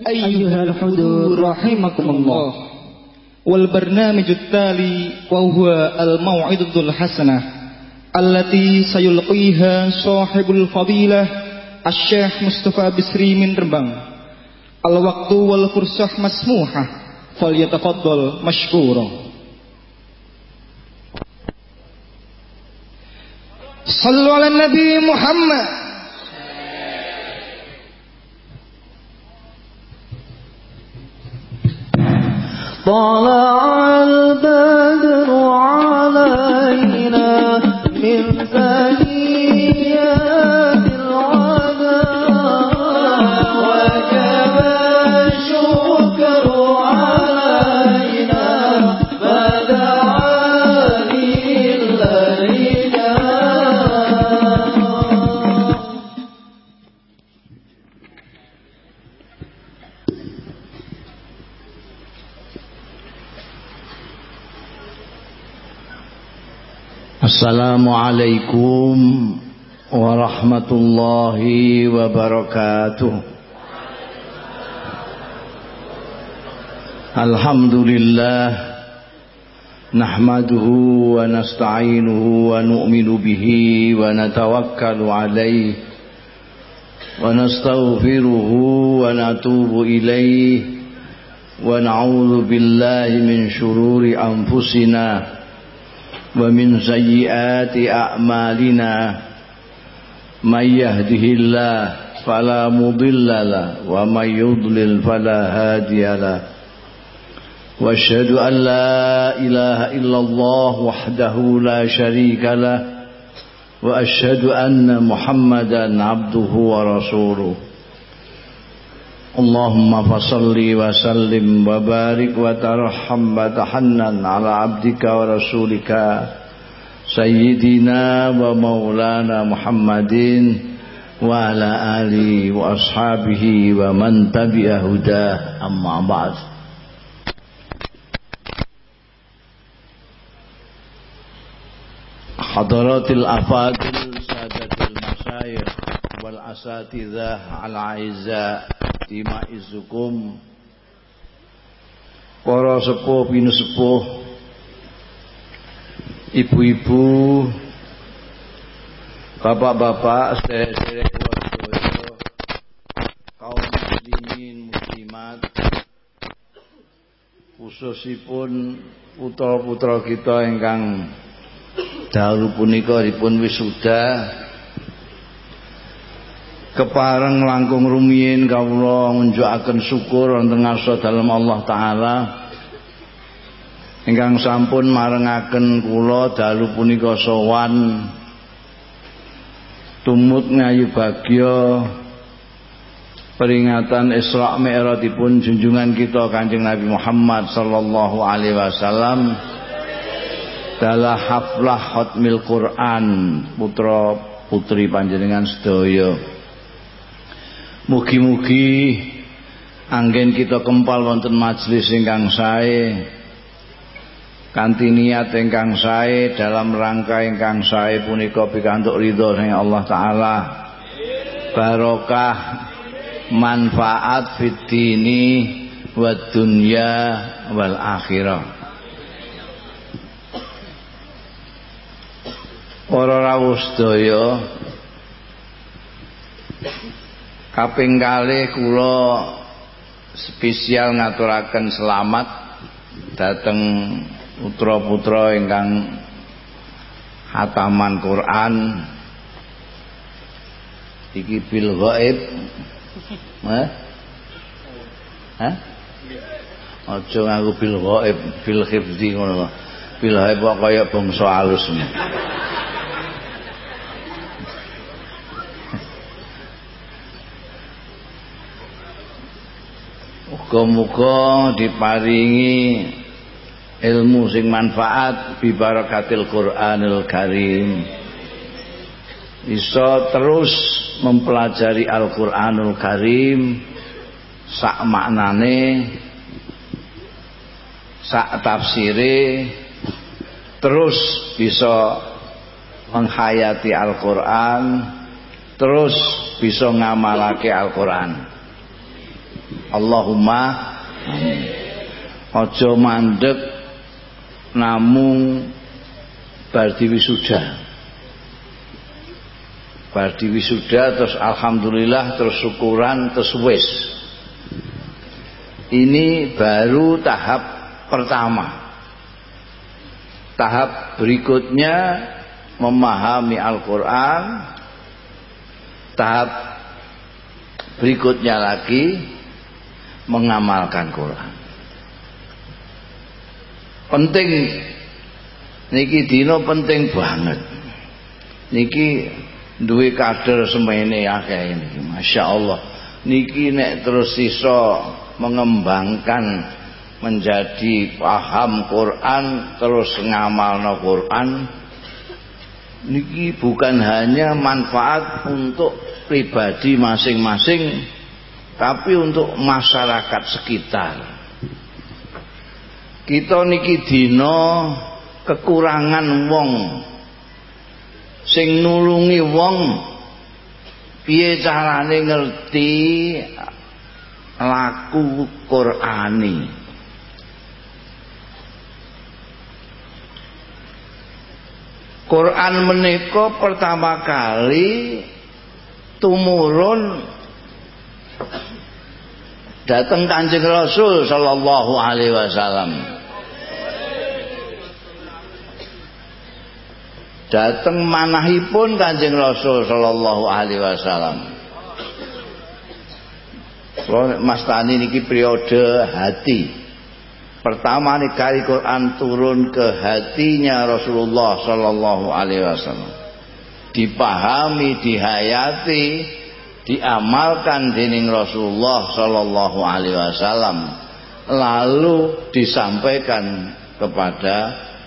أيها الحضور رحمكم الله. والبرنامج التالي وهو الموعظة الحسنة التي سيلقيها صاحب الفضيلة الشيخ مصطفى بسري من ربان. الوقت والفرصة مسموحة فليتفضل مشكورا. صلوا على النبي محمد. طلع البدر علينا من ثنيات Assalamualaikum warahmatullahi wabarakatuh Alhamdulillah Nahmaduhu wa nasta'inuhu wa nu'minu bihi wa natawakkalu alaih Wa nastaghfiruhu wa natubu ilaih Wa na'udhu billahi min syururi anfusina ومن سيئات أعمالنا من يهده الله فلا مضل له ومن يضلل فلا هادي له وأشهد أن لا إله إلا الله وحده لا شريك له وأشهد أن محمدا عبده ورسوله اللهم فصل وسلم وبارك وترحم وتحنن على عبدك ورسولك سيدنا ومولانا محمد وعلى آله وأصحابه ومن تبع هداه. أما بعد. حضرات الأفاضل سادة المشايخ والأساتذة الأعزاء. Tima izukum. Para sepuh binu sepuh Ibu-ibu Bapak-bapak keluarga Kaum muslimin muslimat Khususipun Putra-putra kita ingkang Dahulu punika dipun wisuda kepareng langkung rumiyin kawula ngunjukaken syukur wonten ngarsa dalem Allah taala. Ingkang sampun marengaken kula dalu punika sowan. Tumut ngayu bagya. Peringatan Isra Mi'rajipun junjungan kita Kanjeng Nabi Muhammad sallallahu alaihi wasallam. Dalah haflah hotmil Quran putra putri panjenengan sedaya Mugi-mugi anggen kita kempal wonten majelis ingkang sae kanthi niat ingkang sae dalam rangka ingkang sae punika pikantuk ridho saking Allah taala. Barokah manfaat fid dini wad dunya wal akhirah. Para rawuh sedaya kaping kalih kula spesial ngaturaken selamat dateng putra-putra ingkang hataman Quran iki bil ghaib Hah? Hah? Aja nganggo bil ghaib, bil khifdi ngono. Bil ghaib kok kaya bangsa alus. Muga-muga diparingi ilmu sing manfaat bi barakatil Qur'anil Karim. Bisa terus mempelajari Al-Qur'anul Karim sak maknane sak tafsire terus bisa menghayati Al-Qur'an terus bisa ngamalake Al-Qur'an Allahumma amin. Aja mandek namung bar wisuda bar wisuda terus alhamdulillah terus syukuran terus wis. Ini baru tahap pertama. Tahap berikutnya memahami Al-Quran. Tahap berikutnya lagi mengamalkan Quran. Penting niki dino penting banget. Niki duwe kader semene akeh niki Masya Allah niki nek terus iso mengembangkan menjadi paham Quran terus ngamalno Quran niki bukan hanya manfaat untuk pribadi masing-masing tapi untuk masyarakat sekitar. Kita niki dino kekurangan wong. Sing nulungi wong piye carane ngerti laku Qurani? Quran menika pertama kali tumurun datang Kanjeng Rasul sallallahu alaihi wasallam. Datang manahipun Kanjeng Rasul sallallahu alaihi wasallam. Mas Tani niki periode hati pertama nih kali Quran turun ke hatinya Rasulullah Sallallahu Alaihi Wasallam dipahami dihayati diamalkan dening Rasulullah Sallallahu Alaihi Wasallam lalu disampaikan kepada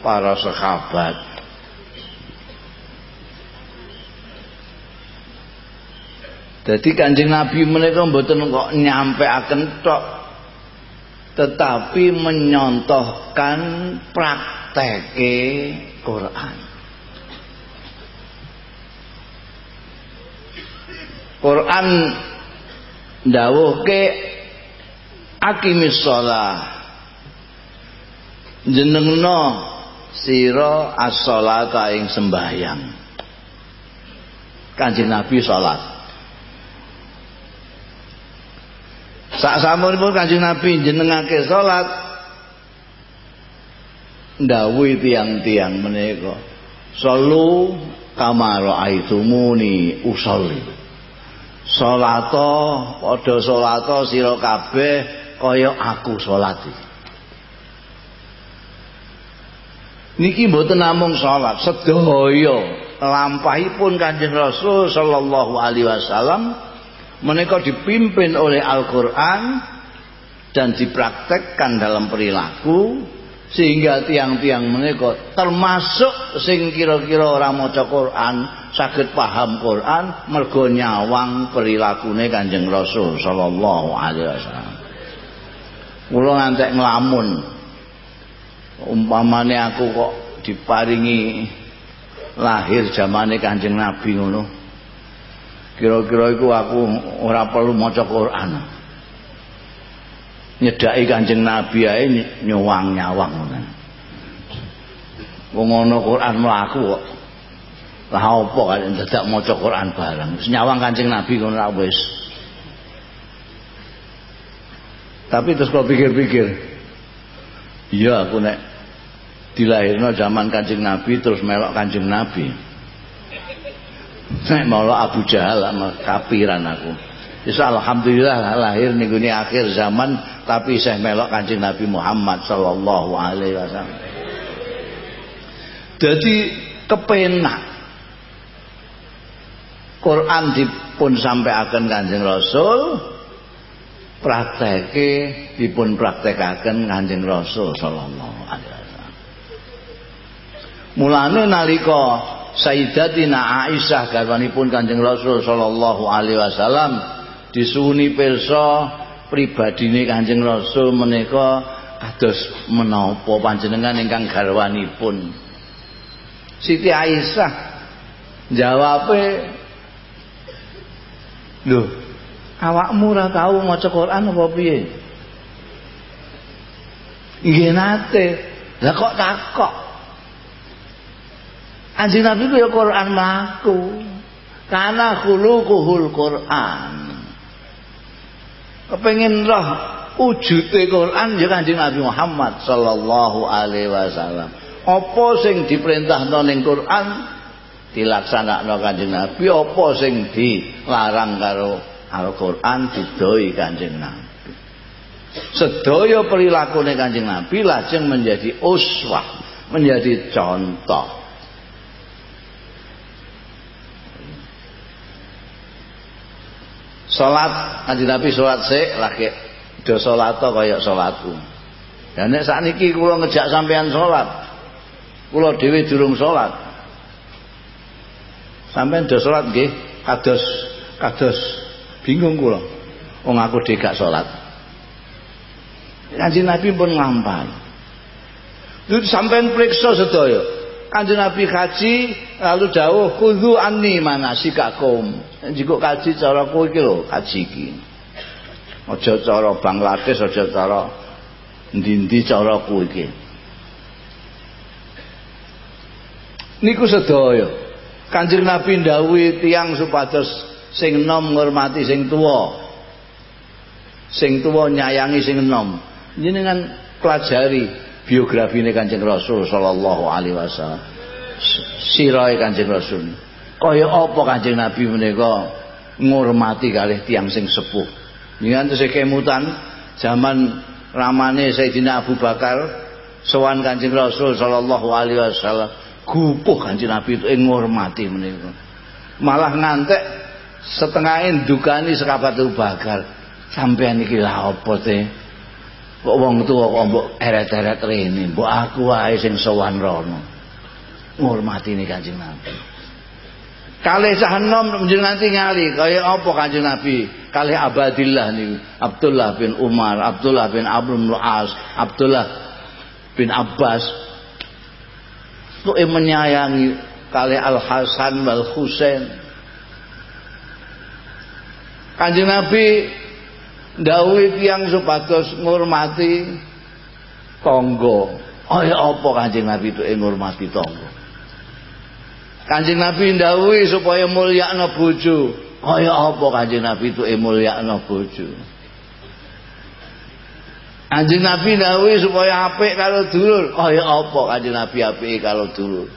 para sahabat jadi kanjeng Nabi mereka mboten kok nyampe akan tok tetapi menyontohkan prakteke Quran. Quran dawuhke akimis shalah jenengno sira as-shalata ing sembahyang Kanjeng Nabi salat Sak samunipun Kanjeng Nabi jenengake salat ndawuhi tiang-tiang menika. Sallu kama raaitumuni usolli. Salata padha salata sira kabeh kaya aku salat Niki mboten namung salat, sedaya lampahipun Kanjeng Rasul sallallahu alaihi wasallam mereka dipimpin oleh Al-Quran dan dipraktekkan dalam perilaku sehingga tiang-tiang mereka termasuk sing kira-kira orang maca Quran sakit paham Quran mergo nyawang perilakune Kanjeng Rasul sallallahu alaihi wasallam. Kula ngantek nglamun. Umpamane aku kok diparingi lahir zamane Kanjeng Nabi ngono. Kira-kira iku aku ora perlu maca Quran nyedaki Kanjeng Nabi ae nyuwang-nyawang ngono. Wong ana Quran mlaku kok. Lah apa kan dadak maca Quran bareng? Nyawang Kanjeng Nabi ngono wis. Tapi terus kalau pikir-pikir iya aku nek dilahirno zaman Kanjeng Nabi terus melok Kanjeng Nabi. Nek malah Abu Jahal kapiran aku. Isa alhamdulillah lahir ning ini akhir zaman tapi saya melok Kanjeng Nabi Muhammad sallallahu alaihi wasallam. Jadi kepenak Quran dipun sampai akan Kanjeng Rasul prakteke dipun praktekaken Kanjeng Rasul sallallahu alaihi wasallam. Mulane nalika Sayyidatina Aisyah garwanipun Kanjeng Rasul sallallahu alaihi wasallam disuwuni pirsa pribadine Kanjeng Rasul menika kados menapa panjenengan ingkang garwanipun Siti Aisyah jawabe lho Awakmu ora tau maca Quran apa piye? Nggih nate. Lah kok takok? Anjing Nabi ku ya Quran mlaku. Karena khuluquhul Quran. Kepengen roh wujute Quran ya Kanjeng Nabi Muhammad sallallahu alaihi wasallam. Apa sing diperintahno ning Quran dilaksanakno Kanjeng Nabi, apa sing dilarang karo Al-Qur'an didoi Kanjeng Nabi. Sedaya perilakune Kanjeng Nabi lajeng menjadi uswah, menjadi contoh. Salat Kanjeng Nabi salat sik lagi do salat kaya salatku. Dan nek sakniki kula ngejak sampean salat. Kula dhewe durung salat. Sampeyan do salat nggih kados kados bingung kula. Wong aku dhewe gak salat. Kanjeng Nabi pun nglampahi. Itu sampean periksa sedaya. Kanjeng Nabi kaji lalu dawuh kudu anni manasikakum. Jika kaji cara kowe iki lho kaji iki. Aja cara Bangladesh, aja cara ndi-ndi cara kowe iki. Niku sedaya. Kanjeng Nabi ndhawuhi tiyang supados sing enom ngurmati sing tuwa. Sing tuwa nyayangi sing enom. Jenengan pelajari biografi ini kanjeng Rasul Sallallahu Alaihi Wasallam. Sirai kanjeng Rasul. Kaya apa kanjeng Nabi menika ngurmati kalih tiang sing sepuh. Dengan kemutan zaman ramane Sayyidina Abu Bakar sowan kanjeng Rasul Sallallahu Alaihi Wasallam gupuh kanjeng Nabi itu ngurmati menika. Malah ngantek setengah dukani sekabat Abu Bakar. Sampean iki lha apa teh kok wong tuwa kok mbok eret-eret rene? Mbok aku wae sing sowan rono. Ngurmatine Kanjeng Nabi. Kalih cah enom njenengan tingali kaya apa Kanjeng Nabi? Kalih Abadillah niku. Abdullah bin Umar Abdullah bin Amr bin Abdullah bin Abbas. Kok menyayangi kalih Al Hasan wal Husain Kanjeng Nabi dawuh tiyang supados ngurmati tangga. Kaya apa Kanjeng Nabi itu ngurmati tangga? Kanjeng Nabi ndawuhi supaya mulyakno bojo. Kaya apa Kanjeng Nabi itu mulyakno bojo? Kanjeng Nabi ndawuhi supaya apik kalau dulur. Kaya apa Kanjeng Nabi apik kalau dulur?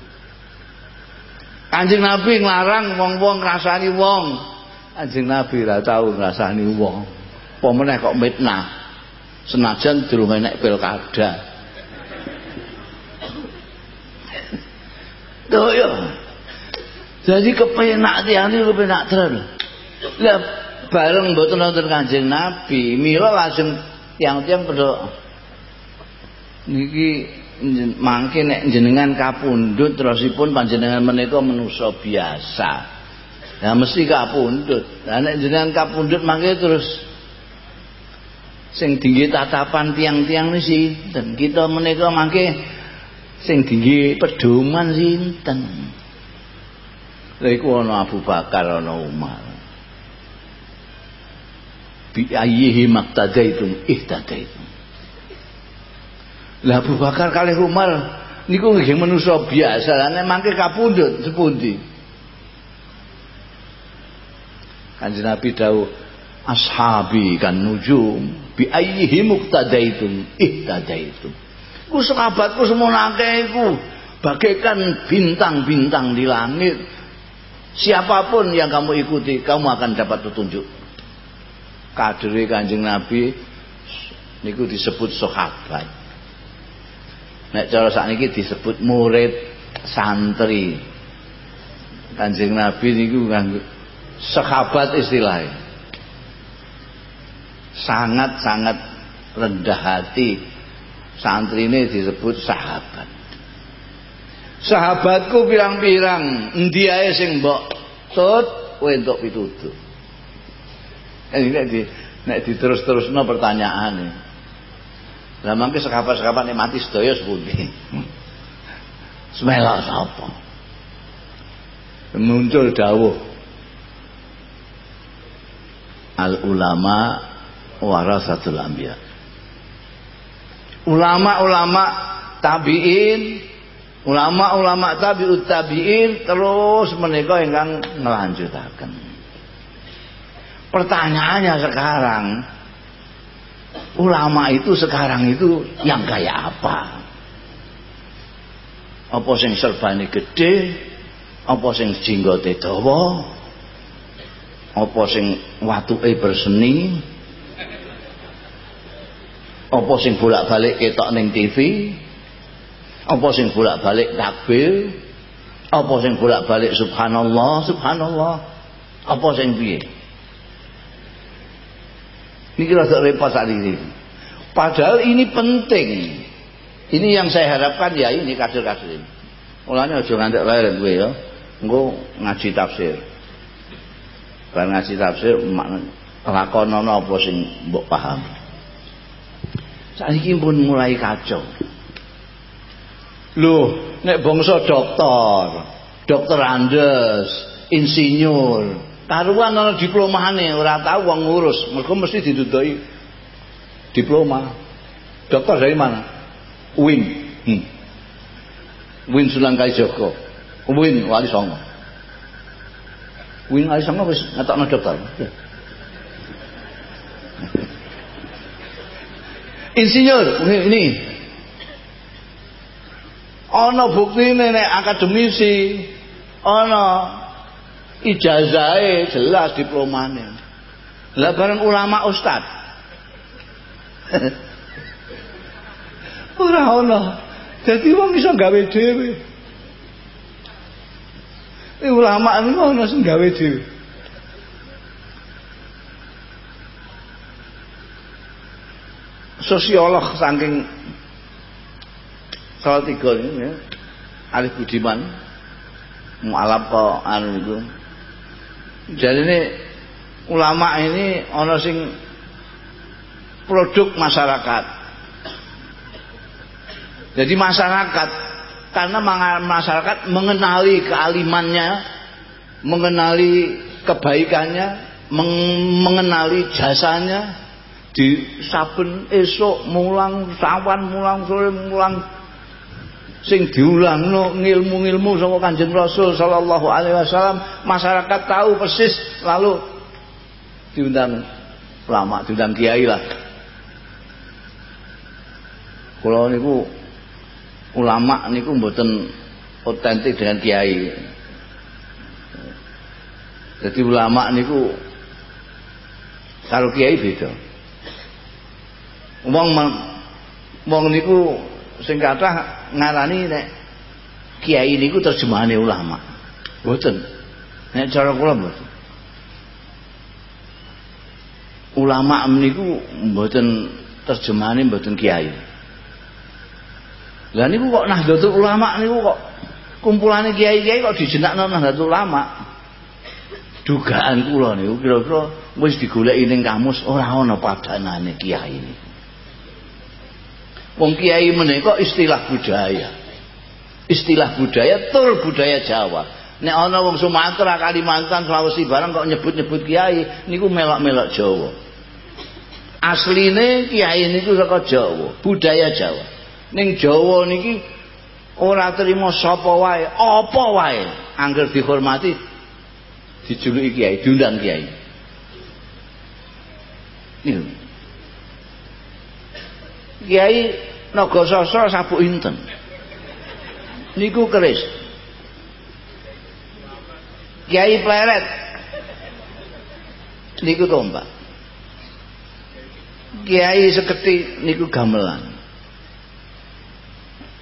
Kanjeng Nabi nglarang wong-wong ngrasani wong. Kanjeng Nabi ora tau ngrasani wong. Pemeneh kok mitnah senajan durung enek pilkada Tuh ya. Jadi kepenak tiang ini kepenak terus. Lah bareng mboten nonton Kanjeng Nabi, mila langsung tiang-tiang pada niki mangke nek jenengan kapundhut terusipun panjenengan menika manusa biasa. Ya mesti kapundhut. Lah nek jenengan kapundhut mangke terus sing tinggi tatapan tiang-tiang ini sinten? Kita menika mangke sing tinggi pedoman sinten? Iku ana Abu Bakar ana Umar. Bi ayyihi maqtadaitum ihtadaitum. Lah Abu Bakar kali Umar niku nggih manusa biasa. Nek mangke kapundhut sepundi? Kanjeng Nabi dawuh ashabi kan nujum bi ayyihi muqtadaitum? Ihtadaitum. Ku sahabatku semonake iku. Bagaikan bintang-bintang di langit. Siapa pun yang kamu ikuti kamu akan dapat petunjuk. Kadere kanjeng nabi niku disebut sahabat. Nek cara sakniki disebut murid santri. Kanjeng nabi niku nganggo sahabat istilahnya sangat-sangat rendah hati. Santri ini disebut sahabat. Sahabatku pirang-pirang endi ae sing mbok tut entuk pitutur ini nek di nek diterus-terusno pertanyaane. Lah mangke sekapat-sekapat nek mati sedaya sepundi? Semela sapa? Muncul dawuh. Al ulama warasatul anbiya. Ulama-ulama tabi'in ulama-ulama tabi'ut tabi'in terus menika ingkang ngelanjutaken. Pertanyaannya sekarang ulama itu sekarang itu yang kayak apa? Apa sing serbane gede apa sing jenggote dawa? Apa sing berseni apa sing bolak-balik ketok ning TV apa sing bolak-balik takbir? Apa sing bolak-balik subhanallah subhanallah? Apa sing piye? Ini rada repot saat ini padahal ini penting. Ini yang saya harapkan ya ini kader-kader ini. Mulanya aja ngantek lain gue ya. Engko ngaji tafsir. Bar ngaji tafsir lakonono apa sing mbok paham. Saiki pun mulai kacau. Loh, nek bangsa dokter, dokter Andes, insinyur, karuan ana diplomane ora tau wong ngurus, mergo mesti didudoki diploma. Dokter dari mana? Win. Hmm. Win Sunan Kalijaga. Win Wali Songo. Wing Ali Songo wis ngetokno dokter. Insinyur ini ana buktine nek akademisi ana ijazahe jelas diplomane. Lah bareng ulama ustad. Ora ana. Dadi wong iso gawe dhewe. Ulama ini ono sing gawe dhewe. Sosiolog saking salah tiga ini ya. Arif Budiman mualaf kok anu itu. Jadi ini ulama ini ono sing produk masyarakat. Jadi masyarakat karena masyarakat mengenali kealimannya, mengenali kebaikannya, mengenali jasanya di saben esok mulang sawan mulang sore mulang sing diulang no, ngilmu-ngilmu sama kanjeng Rasul sallallahu alaihi wasallam masyarakat tahu persis lalu diundang lama diundang kiai lah kalau niku ulama niku mboten otentik dengan kiai. Jadi ulama niku karo kiai beda. Wong wong niku sing kathah ngarani nek kiai niku terjemahane ulama. Mboten. Nek cara kula mboten. Ulama niku mboten terjemahane mboten kiai. Lah niku kok Nahdlatul Ulama niku kok kumpulane kiai-kiai kok dijenakno Nahdlatul Ulama. Dugaan kula niku kira-kira wis digoleki ning kamus ora ana padanane kiai niku. Wong kiai menika istilah budaya. Istilah budaya tur budaya Jawa. Nek ana wong Sumatera, Kalimantan, Sulawesi barang kok nyebut-nyebut kiai niku melok-melok Jawa. Asline kiai niku saka Jawa, budaya Jawa. ning Jawa niki ora terima sapa wae apa wae angger dihormati dijuluki kiai diundang kiai niku kiai Nagasasra sabuk inten? Niku keris. Kiai pleret. Niku tombak. Kiai seketi niku gamelan.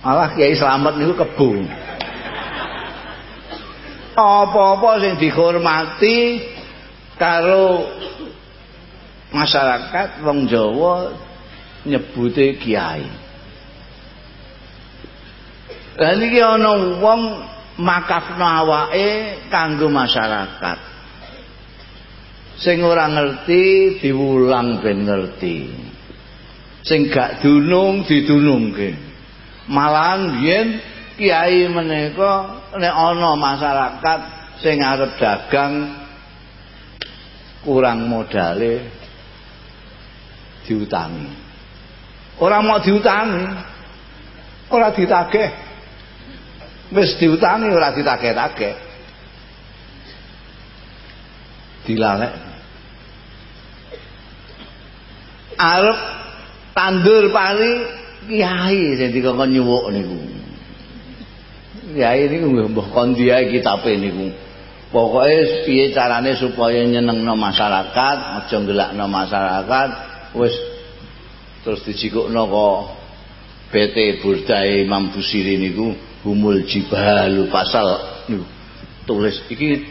Malah Kiai Slamet niku kebu. Apa-apa sing dihormati karo masyarakat wong Jawa nyebute kiai. Lah niki ana wong makafno awake kanggo masyarakat. Sing ora ngerti diwulang ben ngerti. Sing gak dunung didunungke. malahan biyen kiai menika nek ana masyarakat sing arep dagang kurang modale diutangi. Orang mau diutangi, ora ditagih. Wis diutangi ora ditagih-tagih. Dilalek. Arep tandur pari kiai sing dikon nyuwuk niku. Kiai niku mbah kondi ae kitabe niku. Pokoke piye carane supaya nyenengno masyarakat, aja ngelakno masyarakat, wis terus dijikukno kok PT Burdae Imam Busiri niku humul jibalu pasal niku. Tulis iki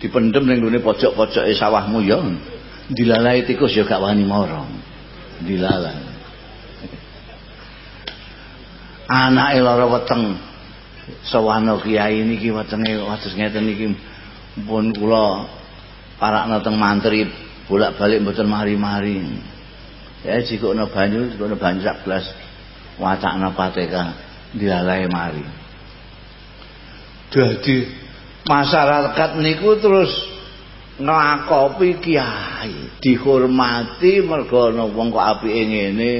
dipendem ning gone pojok-pojoke sawahmu ya. Dilalai tikus ya gak wani moro dilalai anake lara weteng. Sawana kiai niki wetenge wates ngeten niki. Pun kula parakna teng mantri bolak-balik mboten mari-mari ya jikokno banyu jikokno banyu sak gelas. Wacana pateka dilalai mari. Jadi masyarakat niku terus nglakopi kiai dihormati mergo ana wong kok apike ngene.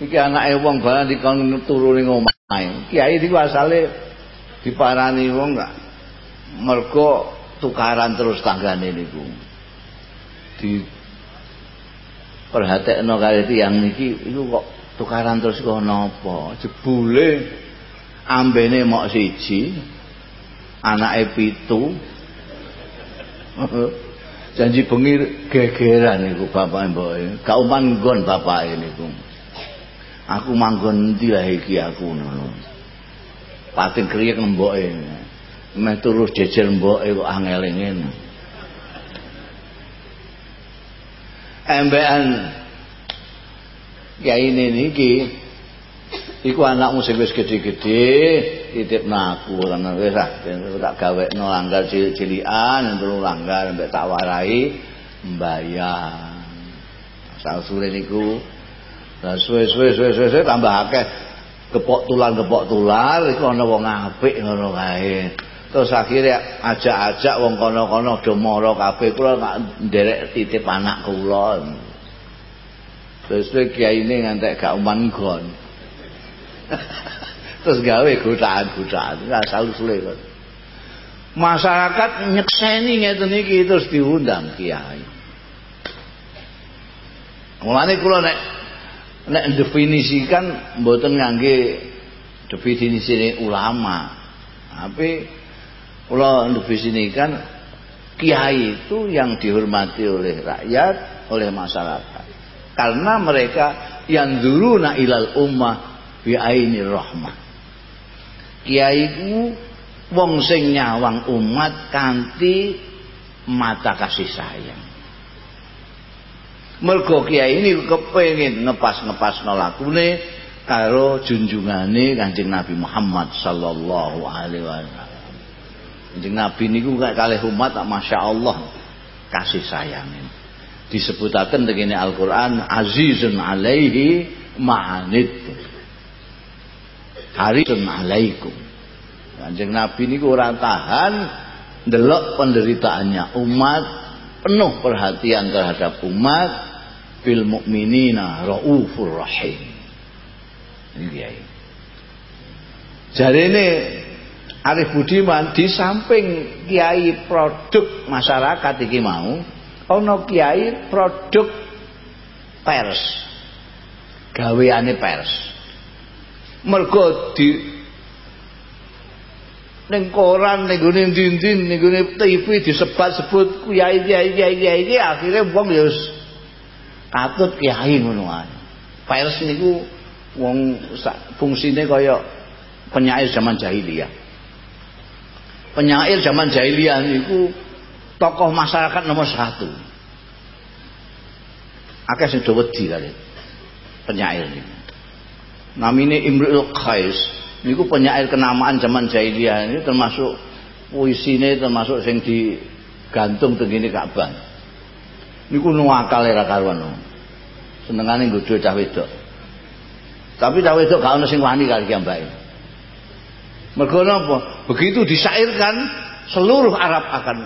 Iki anake wong barang dikon turu ning omahe kiai iki asale diparani wong gak mergo tukaran terus tanggane niku. Di perhatekno kali tiyang niki iku kok tukaran terus kok napa? Jebule ambene mok siji anake pitu. Janji bengi gegeran niku bapak mboke. Gak uman nggon bapake niku aku manggon endi lah iki aku ngono. Pating kriyek mboke. Meh turu jejer mboke kok angel ngene embean kiai ini niki iku anakmu sing wis gedhe-gedhe titipno aku karena wis ah tak gawekno langgar cilik-cilikan telu langgar mbek tak warai mbayar. Asal sore niku Lah suwe-suwe suwe-suwe tambah akeh. Kepok tular kepok tular iku ana wong apik ngono kae. Terus akhirnya ajak-ajak wong kono-kono do mara kabeh kula tak nderek titip anak kula. Terus kiai ini ngantek gak uman gon. Terus gawe godaan-godaan, asal usule kok. Masyarakat nyekseni ngeten iki terus diundang kiai. Mulane kula nek nek definisikan mboten ngangge definisi ulama tapi kula definisikan kiai itu yang dihormati oleh rakyat oleh masyarakat. Karena mereka yang dulu na ilal ummah bi aini rahmah. Kiai itu wong sing nyawang umat kanthi mata kasih sayang. Mergo kiai ini kepengin ngepas-ngepas lakune karo junjungane Kanjeng Nabi Muhammad sallallahu alaihi wasallam. Kanjeng Nabi niku kalih umat Masya Allah kasih sayang. Disebutaken begini Al-Qur'an azizun alaihi ma'anid. Harisun alaikum. Kanjeng Nabi niku ora tahan ndelok penderitaannya umat penuh perhatian terhadap umat bil mukminina raufur rahim. Ini. Jadi ini Arif Budiman di samping kiai produk masyarakat iki mau, ono kiai produk pers. Gaweane pers. Mergo di ning koran ning gone dinding ning gone TV disebat-sebut kiai kiai kiai kiai akhirnya wong ya katut kiai ngono ae. Pers niku wong fungsine kaya penyair zaman jahiliyah. Penyair zaman jahiliyah niku tokoh masyarakat nomor satu. Akeh do wedi kali penyair niku. Namine Imrul Qais. Niku penyair kenamaan zaman jahiliyah ini termasuk puisine termasuk sing digantung tengene Ka'bah. Niku nuwakal era karuan senengane nggodho cah wedok. Tapi cah wedok gak ono sing wani kali mbake mergo napa begitu disairkan seluruh Arab akan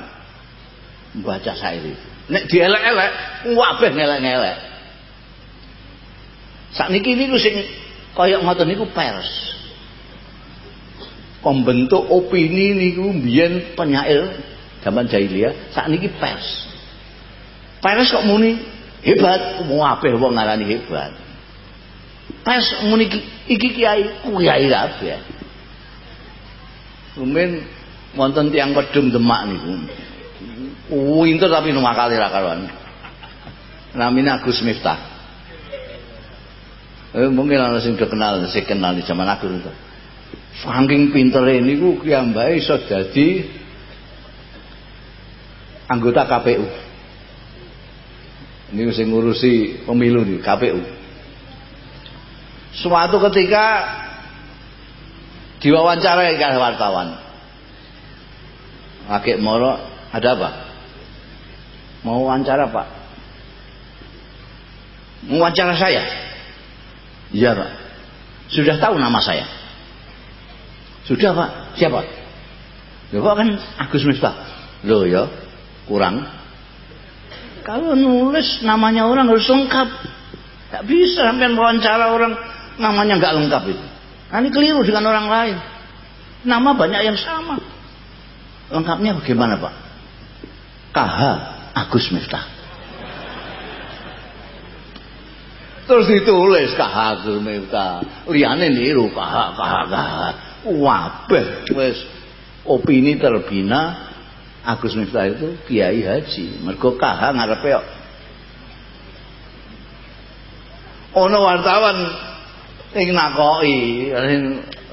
membaca syair itu. Nek dielek-elek, wabeh ngelek-ngelek. Sakniki niku sing kaya ngoten niku pers. Pembentuk opini niku mbiyen penyair zaman jahiliyah, sakniki pers. Pers kok muni hebat, wabeh wong ngarani hebat. Pers muni iki kiai, kiai kabeh. Rumen wonten tiang pedung Demak niku. Winter tapi numah kali ra karuan. Namanya Agus Miftah. Eh, mungkin ana sing kenal, sing kenal di zaman Agus itu. Saking pintere niku kiyambake iso dadi anggota KPU. Ini sing ngurusi pemilu nih KPU. Suatu ketika diwawancarai oleh wartawan. Akik moro ada apa? Mau wawancara pak? Mau wawancara saya? Iya pak. Sudah tahu nama saya? Sudah pak. Siapa? Ya pak kan Agus Miftah. Loh ya kurang. Kalau nulis namanya orang harus lengkap. Gak bisa sampai wawancara orang namanya nggak lengkap itu. Nah, ini keliru dengan orang lain. Nama banyak yang sama. Lengkapnya bagaimana Pak? KH Agus Miftah. Terus ditulis KH Agus Miftah. Liane niru KH KH KH. Wabeh wis opini terbina Agus Miftah itu Kiai Haji. Mergo KH ngarepe. Ono wartawan ing nakoki, sing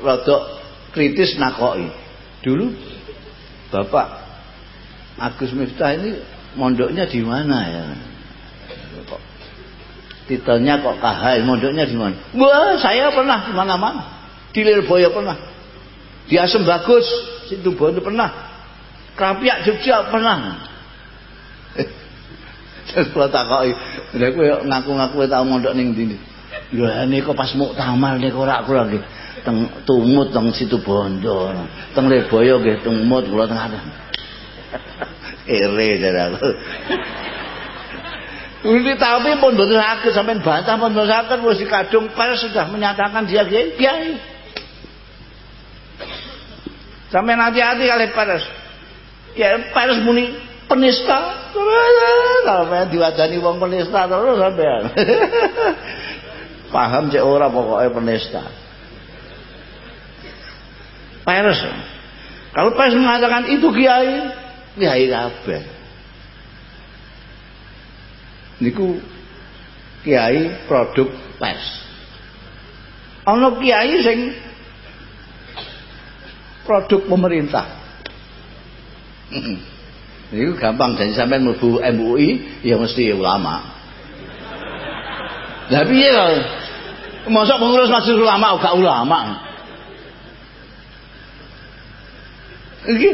rada kritis nakoki. Dulu Bapak Agus Miftah ini mondoknya di mana ya? Kok titelnya kok KH, mondoknya di mana? Wah, saya pernah di mana-mana. Di Lirboyo pernah. Di Asem Bagus, situ Bondo pernah. Krapiak Jogja pernah. Terus kalau takoki, lha ngaku-ngaku tau mondok ning ndi? Lha niku pas muktamar niku ora kula nggih teng tumut teng situ bondo. Teng Lirboyo nggih tumut kula teng ada. Ere jare Ini tapi betul sakit sampai bantah betul sakit wis kadung pers sudah menyatakan dia kiai. Sampai hati-hati kali pers. Kiai pers muni penista. Sampai diwajani wong penista terus sampean. Paham cek ora pokoknya penista. Pers. Kalau pers mengatakan itu kiai, kiai kabeh. Niku kiai produk pers. Ana kiai sing produk pemerintah. Niku gampang jadi sampean mlebu MUI ya mesti ulama. Piye lho? Mosok pengurus majelis ulama gak ulama. Iki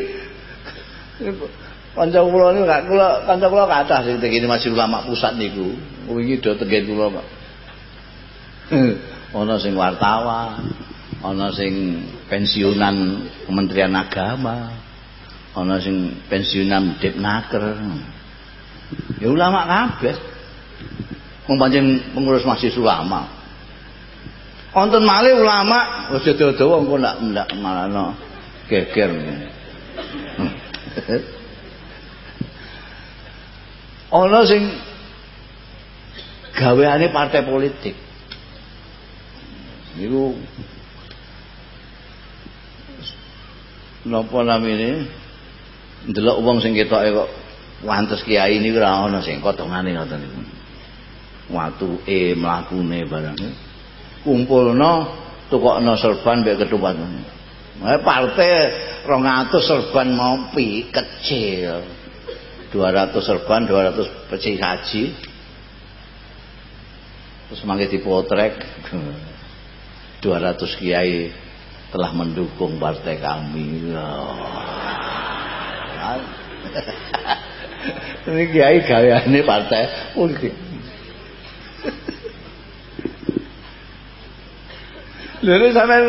kanca kula niku gak kula kanca kula kathah sing tegene majelis ulama pusat niku. Wingi do tegen kula, Pak. Ana sing wartawan, ana sing pensiunan Kementerian Agama, ana sing pensiunan Depnaker. Ya ulama kabeh. Wong pancen pengurus mahasiswa ulama. Wonten malih ulama wis dawa-dawa engko ndak ndak malano geger. Ana sing gaweane partai politik. Niku napa namine ndelok wong sing ketoke kok wantes kiai niku ora ana sing kotongane ngoten niku. Watu e mlakune barang. Kumpulno tukokno serban mbek ketupat. Nah, partai 200 serban mau pi kecil. 200 serban, 200 peci haji. Terus mangke dipotrek 200 kiai telah mendukung partai kami. Ini kiai gaweane partai politik. Lha sampean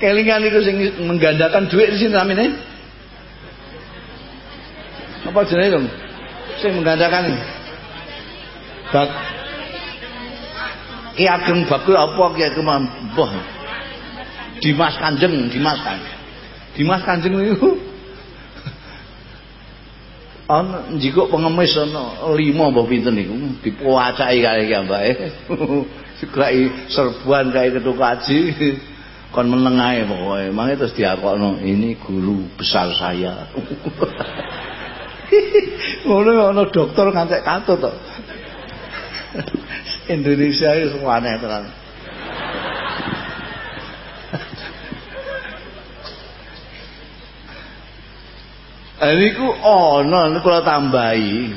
kelingan iku sing menggandakan duit di sini namine. Apa jenenge dong? Sing menggandakan. Bak Ki Ageng Bakul apa Ki Ageng Mbah? Dimas Kanjeng, Dimas Kanjeng. Dimas Kanjeng niku ana njikuk pengemis ana 5 apa pinten niku dipuacaki kali ki mbake. Seklai serbuan kae ketuk kaji kon meneng ae pokoke. Mangke terus diakokno ini guru besar saya. Ngono ana dokter ngantek katut to. Indonesia itu aneh tenan. Niku ana niku kula tambahi.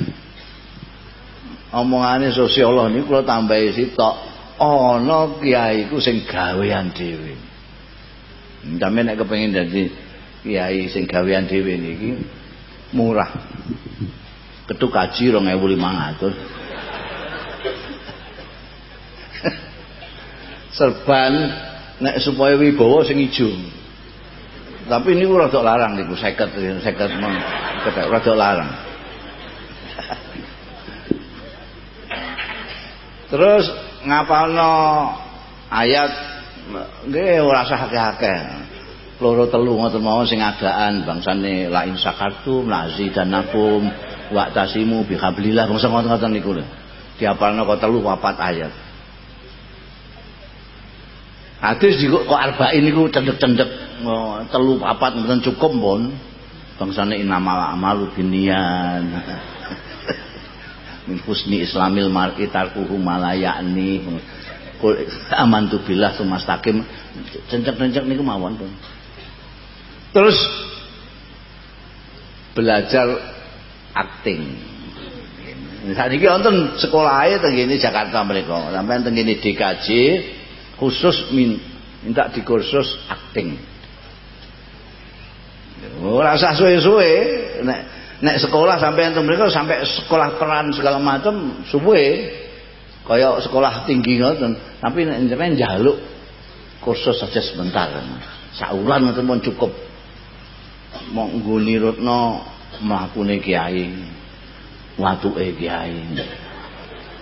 Omongane sosiolog niku kula tambahi sitok. Ana kiai ku sing gawean dhewe. Sampe nek kepengin dadi kiai sing gawean dhewe niki murah. Ketuk kaji 2500. Serban nek supaya wibawa sing ijo. Tapi ini rada larang niku 50 50 mon. Rada larang. Terus ngapalno ayat nggih ora usah akeh-akeh. Loro telu ngoten sing adaan bangsane la in sakartum la zidanakum wa tasimu bi hablillah bangsa ngoten-ngoten niku lho. Diapalno kok telu papat ayat. Hadis juga kok arba'in niku cendek-cendek oh, telu papat mboten cukup pun. Bangsane inamal amalu binian. Min husni islamil mar'i tarkuhu malayani. Kul amantu billah sumastaqim. Cendek-cendek niku mawon pun. Terus belajar akting. Saat ini wonten sekolah aja tenggini Jakarta mereka, sampai tenggini DKJ, khusus min, minta di kursus akting ora suwe-suwe. Nek nek sekolah sampai enten mereka sampai sekolah peran segala macam suwe. Kaya sekolah tinggi ngoten. Tapi nek sampean njaluk kursus saja sebentar. Saulan ngoten pun cukup. Mau nggo nirutno mlakune kiai watuke kiai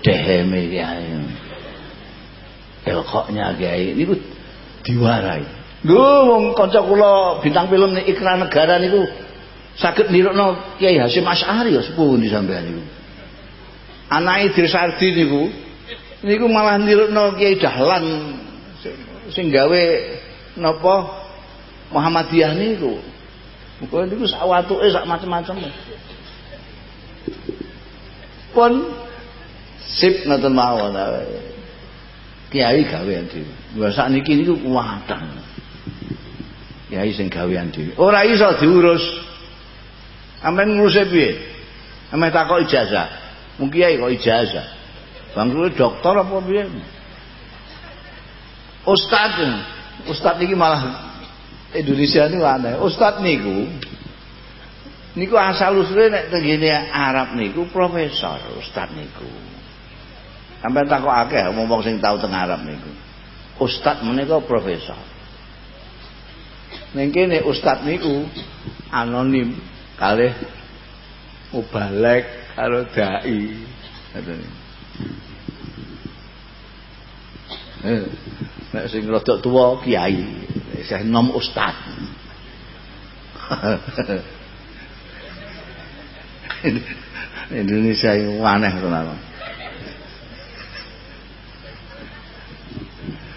deheme kiai elkoknya kiai niku diwarai. Lho wong kanca kula bintang film nih iklan negara niku saged nirukno Kiai Hasyim Asy'ari ya sepundi sampean niku? Anake Idris Ardi niku niku malah nirukno Kiai Dahlan sing gawe napa Muhammadiyah niku. Muga niku sak watuke sak macam-macam pun sip ngoten mawon kiai gawean dhewe. Lha sakniki niku kuwatan. Kiai sing gawean dhewe. Ora iso diurus. Sampeyan nguruse piye? Sampe takok ijazah. Mung kiai kok ijazah. Bangku dokter apa piye? Ustaz. Ustaz niki malah Indonesia ini aneh. Ustaz niku niku asal usule nek tenggene Arab niku profesor ustaz niku. Sampai takut akeh ngomong sing tahu teng Arab niku. Ustad menika profesor. Ning kene ustad niku anonim kalih mubalek karo dai. Ngoten. Eh, nek sing rada tuwa kiai, saya nom ustad. Indonesia ini aneh tenan.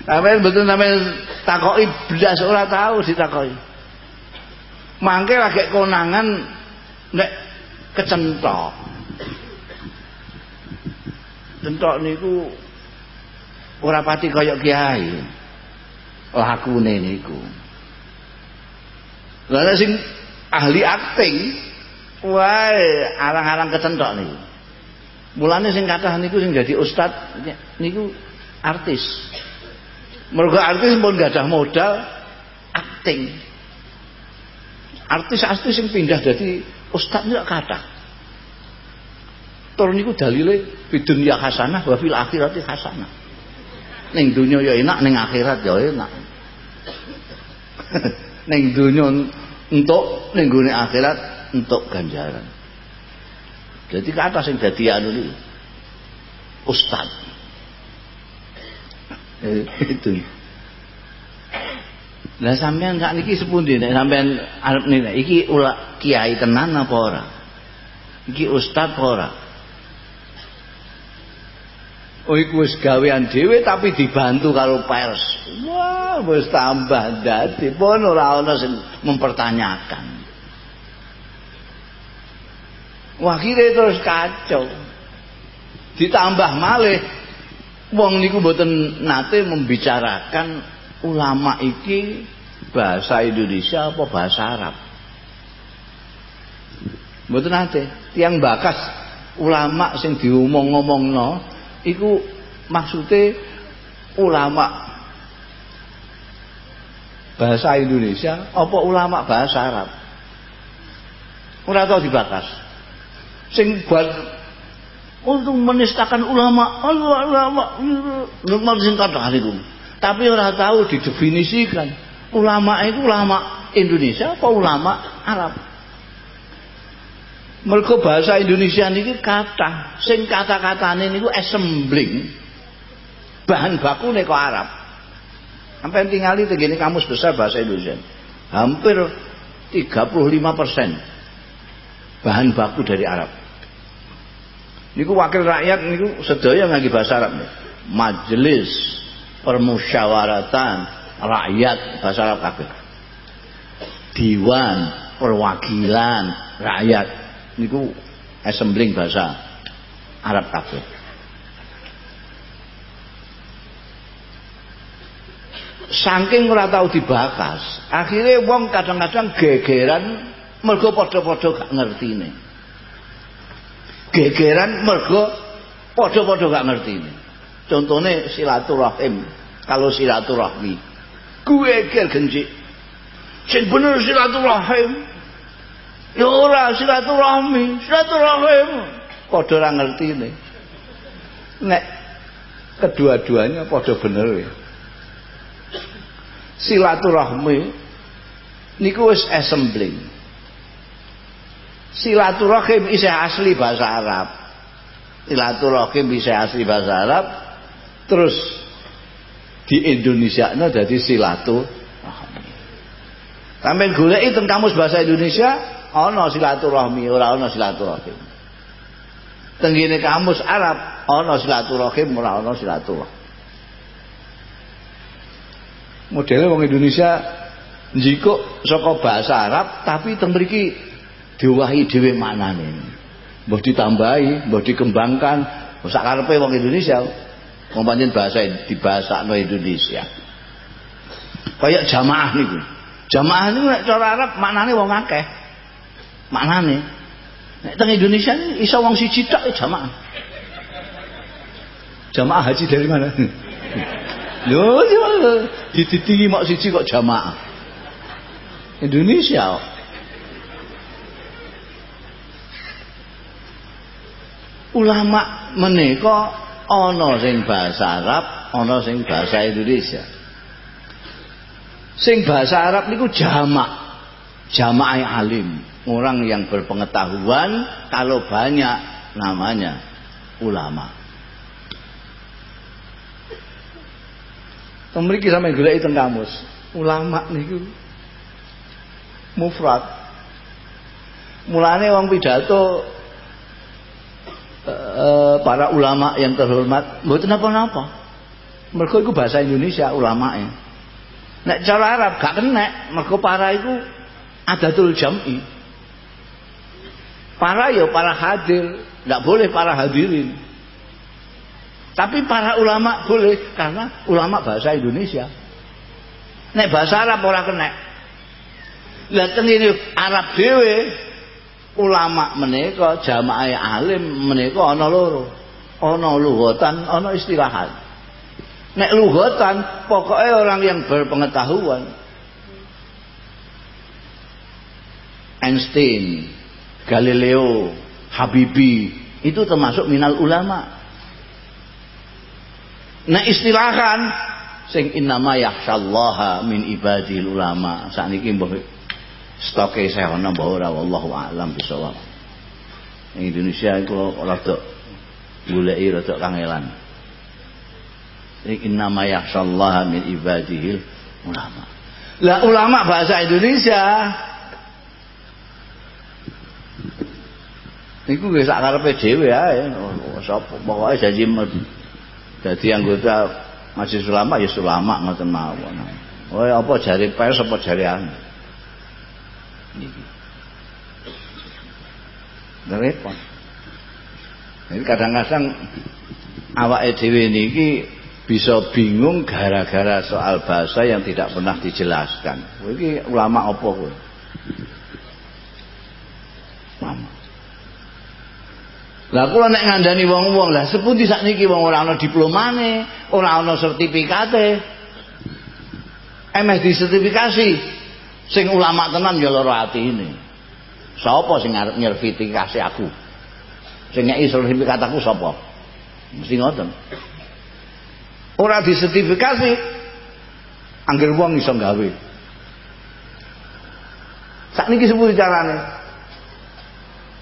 Sampeyan betul sampeyan takoki blas ora tahu ditakoki. Mangke lagi konangan nek kecentok. Centok niku ora pati kaya kiai. Lakune niku. Lah sing ahli akting wae arang-arang kecentok niku. Mulane sing kathah niku sing dadi ustad niku artis. Mergo artis pun gak ada modal acting. Artis-artis yang pindah dari ustaz tidak kata. Tur niku dalile ya hasanah wa fil akhirati hasanah. Ning dunia ya enak, ning akhirat ya enak. ning dunia untuk ning akhirat untuk ganjaran. Jadi kata sing dadi anu niku ustad. Eh, itu. Lah sampean sak niki sepundi nek sampean arep nilai iki ula kiai tenan apa ora? Iki ustad apa ora? Oh iku wis gawean dhewe tapi dibantu karo pers. Wah, wis tambah dadi pun ora ana sing mempertanyakan. Wah, kira terus kacau. Ditambah malih wong niku mboten nate membicarakan ulama iki bahasa Indonesia apa bahasa Arab. Mboten nate, tiang bakas ulama sing diomong-omongno iku maksudnya ulama bahasa Indonesia apa ulama bahasa Arab ora tau dibakas sing buat untuk menistakan ulama Allah ulama normal sing kata itu tapi ora tahu didefinisikan ulama itu ulama Indonesia apa ulama Arab Mergo bahasa Indonesia niki kata, sing kata-katane niku assembling. Bahan baku kok Arab. Sampai tingali tegene kamus besar bahasa Indonesia. Hampir 35% bahan baku dari Arab. Niku wakil rakyat niku sedaya ngangge bahasa Arab. Majelis permusyawaratan rakyat bahasa Arab kabeh. Diwan perwakilan rakyat niku assembling bahasa Arab kabeh. Saking ora tau dibakas, akhirnya wong kadang-kadang gegeran mergo padha-padha gak ngertine. Gegeran mergo padha-padha gak ngertine. Contone silaturahim, kalau silaturahmi. Kuwe geger genjik. Sing bener silaturahim, Ya ora silaturahmi, silaturahim. Padha ora ngertine. Nek kedua-duanya padha bener ya. Silaturahmi niku wis assembling. Silaturahim isih asli bahasa Arab. Silaturahim isih asli bahasa Arab. Terus di Indonesia no jadi silaturahmi. Sampai goleki teng kamus bahasa Indonesia ana silaturahmi ora ana silaturahim tenggene kamus Arab ana silaturahim ora ana silaturahim modele wong Indonesia njiko saka bahasa Arab tapi teng diwahi dhewe maknane. Mbah ditambahi mbah dikembangkan. Sak karepe wong Indonesia. Wong pancen bahasa dibahasakno Indonesia. Kaya jamaah niku. Jamaah niku nek cara Arab maknane wong akeh. Maknane. Nek teng Indonesia ini iso wong siji tok ya jamaah. Jamaah haji dari mana? Lho dititingi mak siji kok jamaah. Indonesia ulama menika ana sing bahasa Arab ana sing bahasa Indonesia sing bahasa Arab niku jamak jamaah alim orang yang berpengetahuan kalau banyak namanya ulama. Memiliki sama yang itu kamus. Ulama niku mufrad. Mulane wong pidato uh, para ulama yang terhormat mboten napa-napa. Mergo iku bahasa Indonesia ulama Nek cara Arab gak kena, mergo para iku adatul jam'i. Para ya para hadir, tidak boleh para hadirin. Tapi para ulama boleh karena ulama bahasa Indonesia. Nek bahasa Arab ora kena. Lah ini Arab dhewe ulama menika jamaah alim menika ana loro. Ana lughatan, ana istilahan. Nek lughatan pokoknya orang yang berpengetahuan. Einstein, Galileo, Habibi itu termasuk minal ulama. Nah istilahkan sing innama yakhsyallaha min ibadil ulama. Sakniki mbah stoke saya ana mbah ora wallahu a'lam bisawab. Ing Indonesia iku rada goleki rada kangelan. Inna ma yakhshallaha min ibadihil ulama. Lah ulama bahasa Indonesia Niku wis sak karepe dhewe ae. Sapa pokoke janji dadi anggota majelis ulama ya ulama ngoten mawon. Oh apa jari pers apa jari anu. Repot. Jadi kadang-kadang awake dhewe niki bisa bingung gara-gara soal bahasa yang tidak pernah dijelaskan. Iki ulama apa? Mama. Lah kula nek ngandani wong-wong lah sepundi sakniki wong ora ana diplomane, ora ana sertifikate. MS sertifikasi sing ulama tenan ya lara atine. Sapa sing arep nyertifikasi aku? Sing ngeki sertifikat aku sapa? Mesti ngoten. Ora disertifikasi angger wong iso gawe. Sakniki sepundi carane?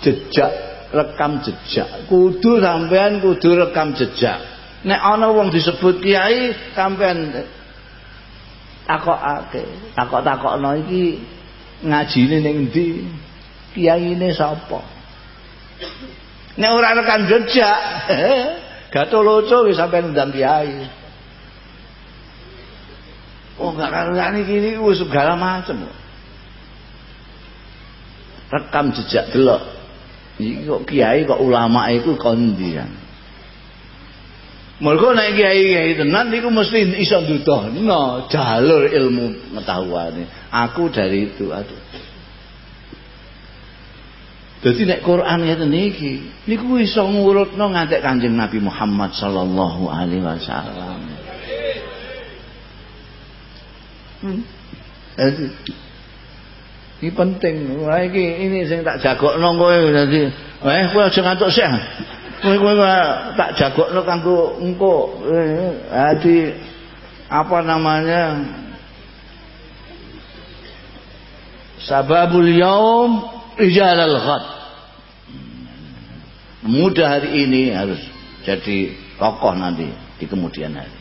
Jejak rekam jejak kudu sampean kudu rekam jejak nek ana wong disebut kiai sampean takokake. Takok-takokno iki ngajine ning ndi kiyaine sapa? Nek ora rekam jejak gatoloco wis sampean ndang kiai. Oh gak karuan iki wis segala macam rekam jejak delok. Iki kok kiai kok ulama itu kondian. Mergo nek kiai-kiai tenan niku mesti iso nduduhno jalur ilmu pengetahuan. Aku dari itu aduh. Dadi nek Quran ngeten niki, niku iso ngurutno ngantek Kanjeng Nabi Muhammad sallallahu alaihi wasallam. Hmm. Jadi, ini penting. Wah iki ini sing tak jagokno kowe dadi. Eh kowe aja ngantuk sih. Kowe tak jagokno kanggo engko. Dadi apa namanya? Sababul yaum rijalal ghad. Muda hari ini harus jadi tokoh nanti di kemudian hari.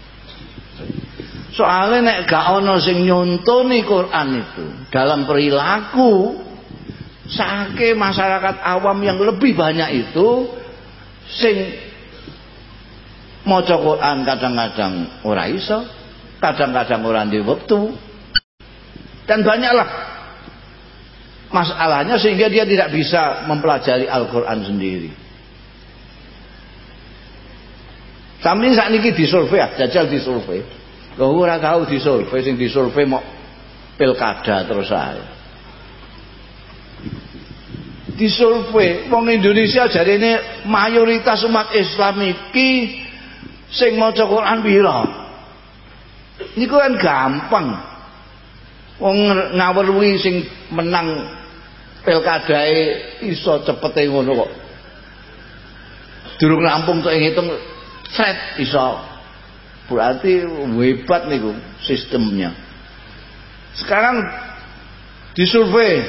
Soalnya nek gak ono sing nyontoni Quran itu dalam perilaku sake masyarakat awam yang lebih banyak itu sing maca Quran kadang-kadang ora iso, kadang-kadang ora di waktu. Dan banyaklah masalahnya sehingga dia tidak bisa mempelajari Al-Qur'an sendiri. Sampeyan sakniki disurvei, jajal disurvei. Kau ora tahu disurvei sing disurvei mau pilkada terus saya. Disurvei wong Indonesia jadi ini mayoritas umat Islam iki sing maca Quran pira? Niku kan gampang. Wong ngawerwi sing menang pilkadae iso cepete ngono kok. Durung rampung tok ngitung set iso Berarti hebat nih sistemnya. Sekarang disurvei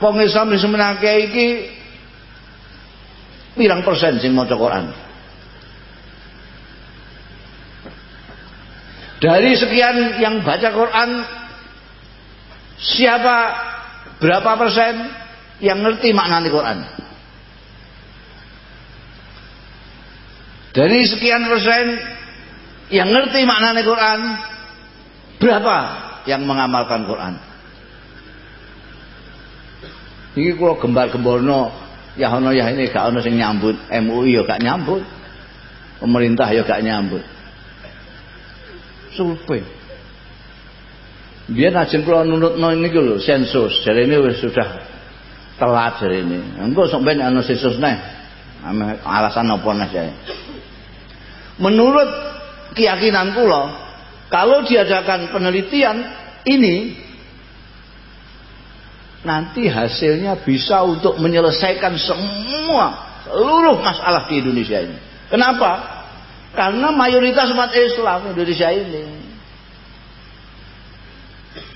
wong Islam di Semenake iki pirang persen sing maca Quran? Dari sekian yang baca Quran siapa berapa persen yang ngerti makna Quran? Dari sekian persen yang ngerti maknanya Quran berapa yang mengamalkan Quran ini kalau gembar-gemborno ya ono ya ini gak ono sing nyambut. MUI ya gak nyambut. Pemerintah ya gak nyambut. Survei biar najin kalau nurut no ini lho sensus. Jadi ini sudah telat jadi ini. Enggak sampai ono sensus nih alasan apa nih menurut keyakinan kula kalau diadakan penelitian ini nanti hasilnya bisa untuk menyelesaikan semua seluruh masalah di Indonesia ini. Kenapa? Karena mayoritas umat Islam Indonesia ini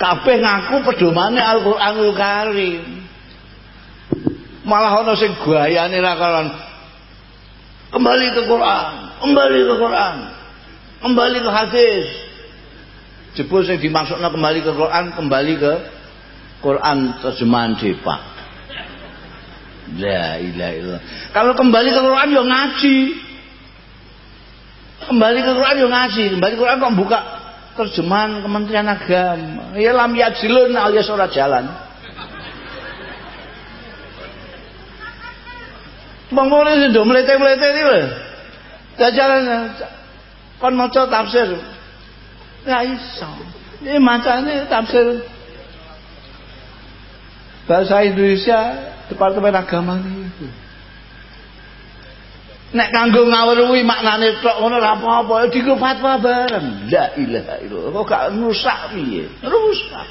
kabeh ngaku pedomane Al-Qur'anul Karim. Malah ana sing gayane ra. Kembali ke Quran, kembali ke Quran. Kembali ke hadis. Jebul sing dimaksudna kembali ke Quran, kembali ke Quran terjemahan Depak. La ilaha illallah. Kalau kembali ke Quran ya ngaji. Kembali ke Quran ya ngaji. Kembali ke Quran kok buka terjemahan Kementerian Agama. Ya lam yajilun alias ora jalan. Mengkono sing do mlete-mlete iki lho. Jajaran kon maca tafsir. Ya iso. Ini macane tafsir bahasa Indonesia Departemen Agama itu. Nek kanggo ngawruhi maknane tok ngono ora apa-apa, dienggo fatwa bareng. La ilaha illallah. Kok gak rusak piye? Rusak.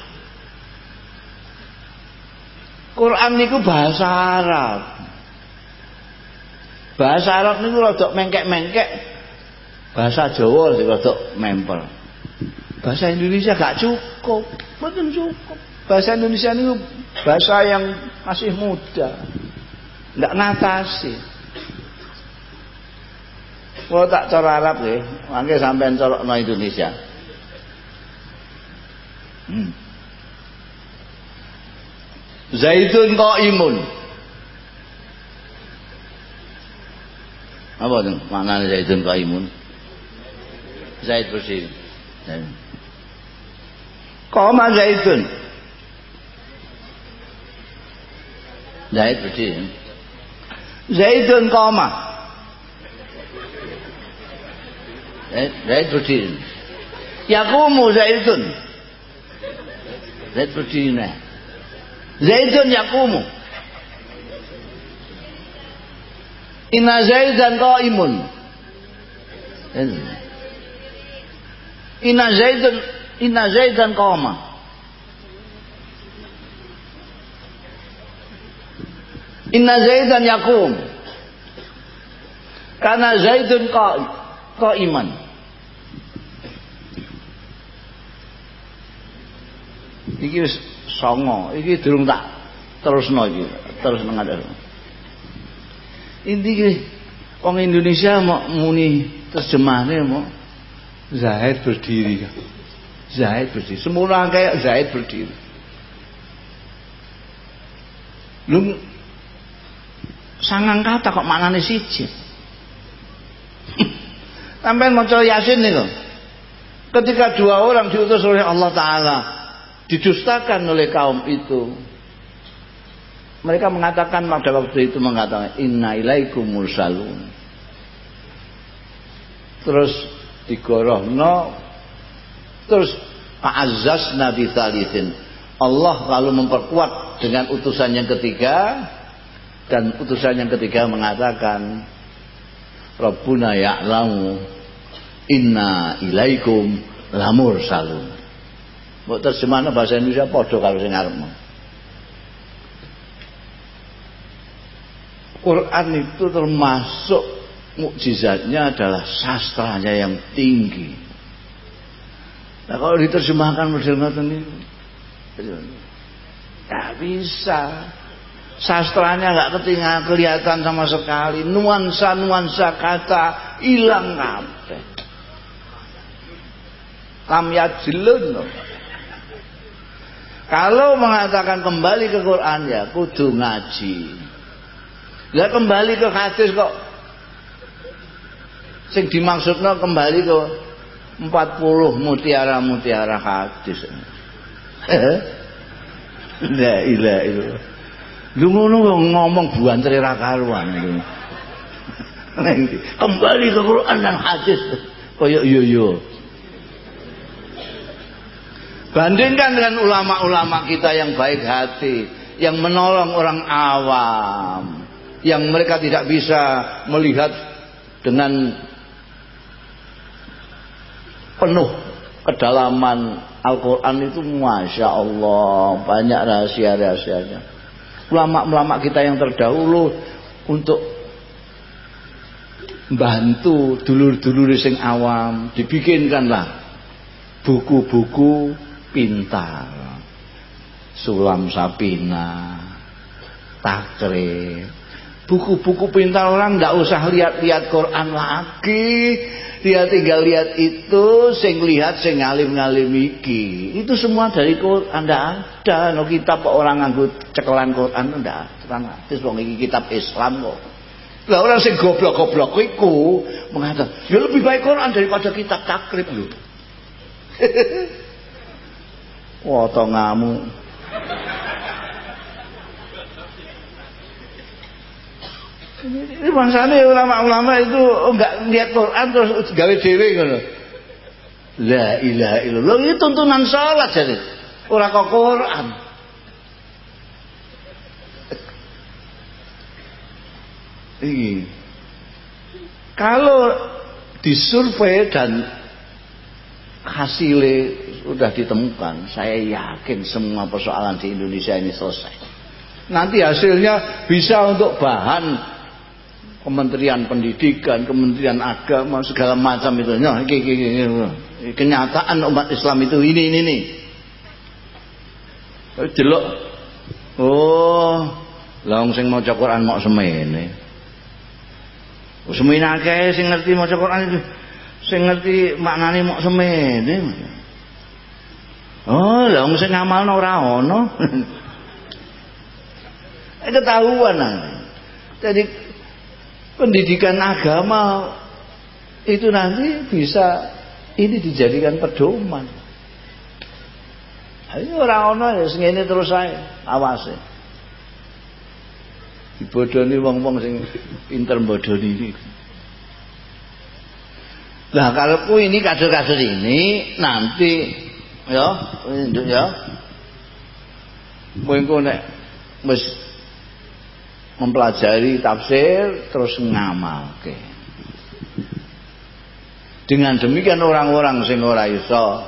Quran niku bahasa Arab. Bahasa Arab niku rada mengkek-mengkek. Bahasa Jawa sing rada mempel. Bahasa Indonesia gak cukup, mboten cukup. Bahasa Indonesia niku bahasa yang masih muda. Enggak ngatasi. Kalau tak cara Arab nggih, mangke sampean colokno Indonesia. Hmm. Zaitun qaimun. Apa itu maknanya zaitun qaimun? Zait bersih. Qama zaitun. Zait bersih. Zaitun qama. Zaid berdiri. Yakumu Zaidun. Zaid berdiri. Nah. Zaidun yakumu. Inna Zaidan qaimun. Inna Zaidan Inna Zaidan qama. Inna Zaidan yakum. Karena Zaidun qaiman. iki wis songo. Iki durung tak terusno iki terus ngadar inti iki wong Indonesia mau muni terjemahane mau Zahid berdiri Zahid berdiri. Semua kayak Zahid berdiri. Lu sangang kata kok maknane siji. Mau Yasin nih ketika dua orang diutus oleh Allah Ta'ala didustakan oleh kaum itu mereka mengatakan pada waktu itu mengatakan inna ilaikum mursalun. Terus digorohno terus fa'azzaz nabi talithin Allah lalu memperkuat dengan utusan yang ketiga dan utusan yang ketiga mengatakan Rabbuna ya'lamu inna ilaikum lamur salun Mbok terjemahna bahasa Indonesia padha karo sing arepmu. Quran itu termasuk mukjizatnya adalah sastranya yang tinggi. Nah kalau diterjemahkan model ngoten niku nggak bisa. Sastranya nggak ketinggalan kelihatan sama sekali. Nuansa-nuansa kata hilang kabeh. Lam yajlun. Kalau mengatakan kembali ke Quran ya kudu ngaji. Ya kembali ke hadis kok. Sing dimaksudnya kembali ke 40 mutiara-mutiara hadis. La ilaha illallah. Lu ngono ngomong buantre ra karuan Kembali ke Quran dan hadis. Koyo yo yo. Bandingkan dengan ulama-ulama kita yang baik hati, yang menolong orang awam, yang mereka tidak bisa melihat dengan penuh kedalaman Al-Quran itu Masya Allah banyak rahasia-rahasianya ulama-ulama kita yang terdahulu untuk bantu dulur-dulur sing awam dibikinkanlah buku-buku pintar sulam sapina takrib. Buku-buku pintar orang nggak usah lihat-lihat Quran lagi. Dia tinggal lihat itu, sing lihat sing ngalim-ngalim iki. Itu semua dari Quran. Ndak ada no kitab orang nganggo cekelan Quran ndak. Terang hadis wong iki kitab Islam kok. Lah orang sing goblok-goblok iku mengatakan, ya lebih baik Quran daripada kitab takrib lho. Wah, ngamu. Ini bangsane ulama-ulama itu enggak lihat Quran terus gawe dhewe ngono. La ilaha illallah. Ini tuntunan salat jadi. Ora kok Quran. Ini. Kalau disurvei dan hasilnya sudah ditemukan, saya yakin semua persoalan di Indonesia ini selesai. Nanti hasilnya bisa untuk bahan Kementerian Pendidikan, Kementerian Agama, segala macam itu. Nah, kenyataan umat Islam itu ini ini ini. Jelok. Oh, langsung sing maca Quran mau semene. Semene akeh sing ngerti maca Quran itu. Sing ngerti maknane mau semene. Oh, lah wong sing ngamalno ora ono. Ketahuan nah. Jadi pendidikan agama itu nanti bisa ini dijadikan pedoman. Ini orang ono ya sing ini terus saya awase. Dibodoni wong-wong sing pinter bodoni ini. Nah kalau ini kasus-kasus ini nanti ya, ya, mungkin nek wis mempelajari tafsir terus ngamalke. Dengan demikian orang-orang sing ora iso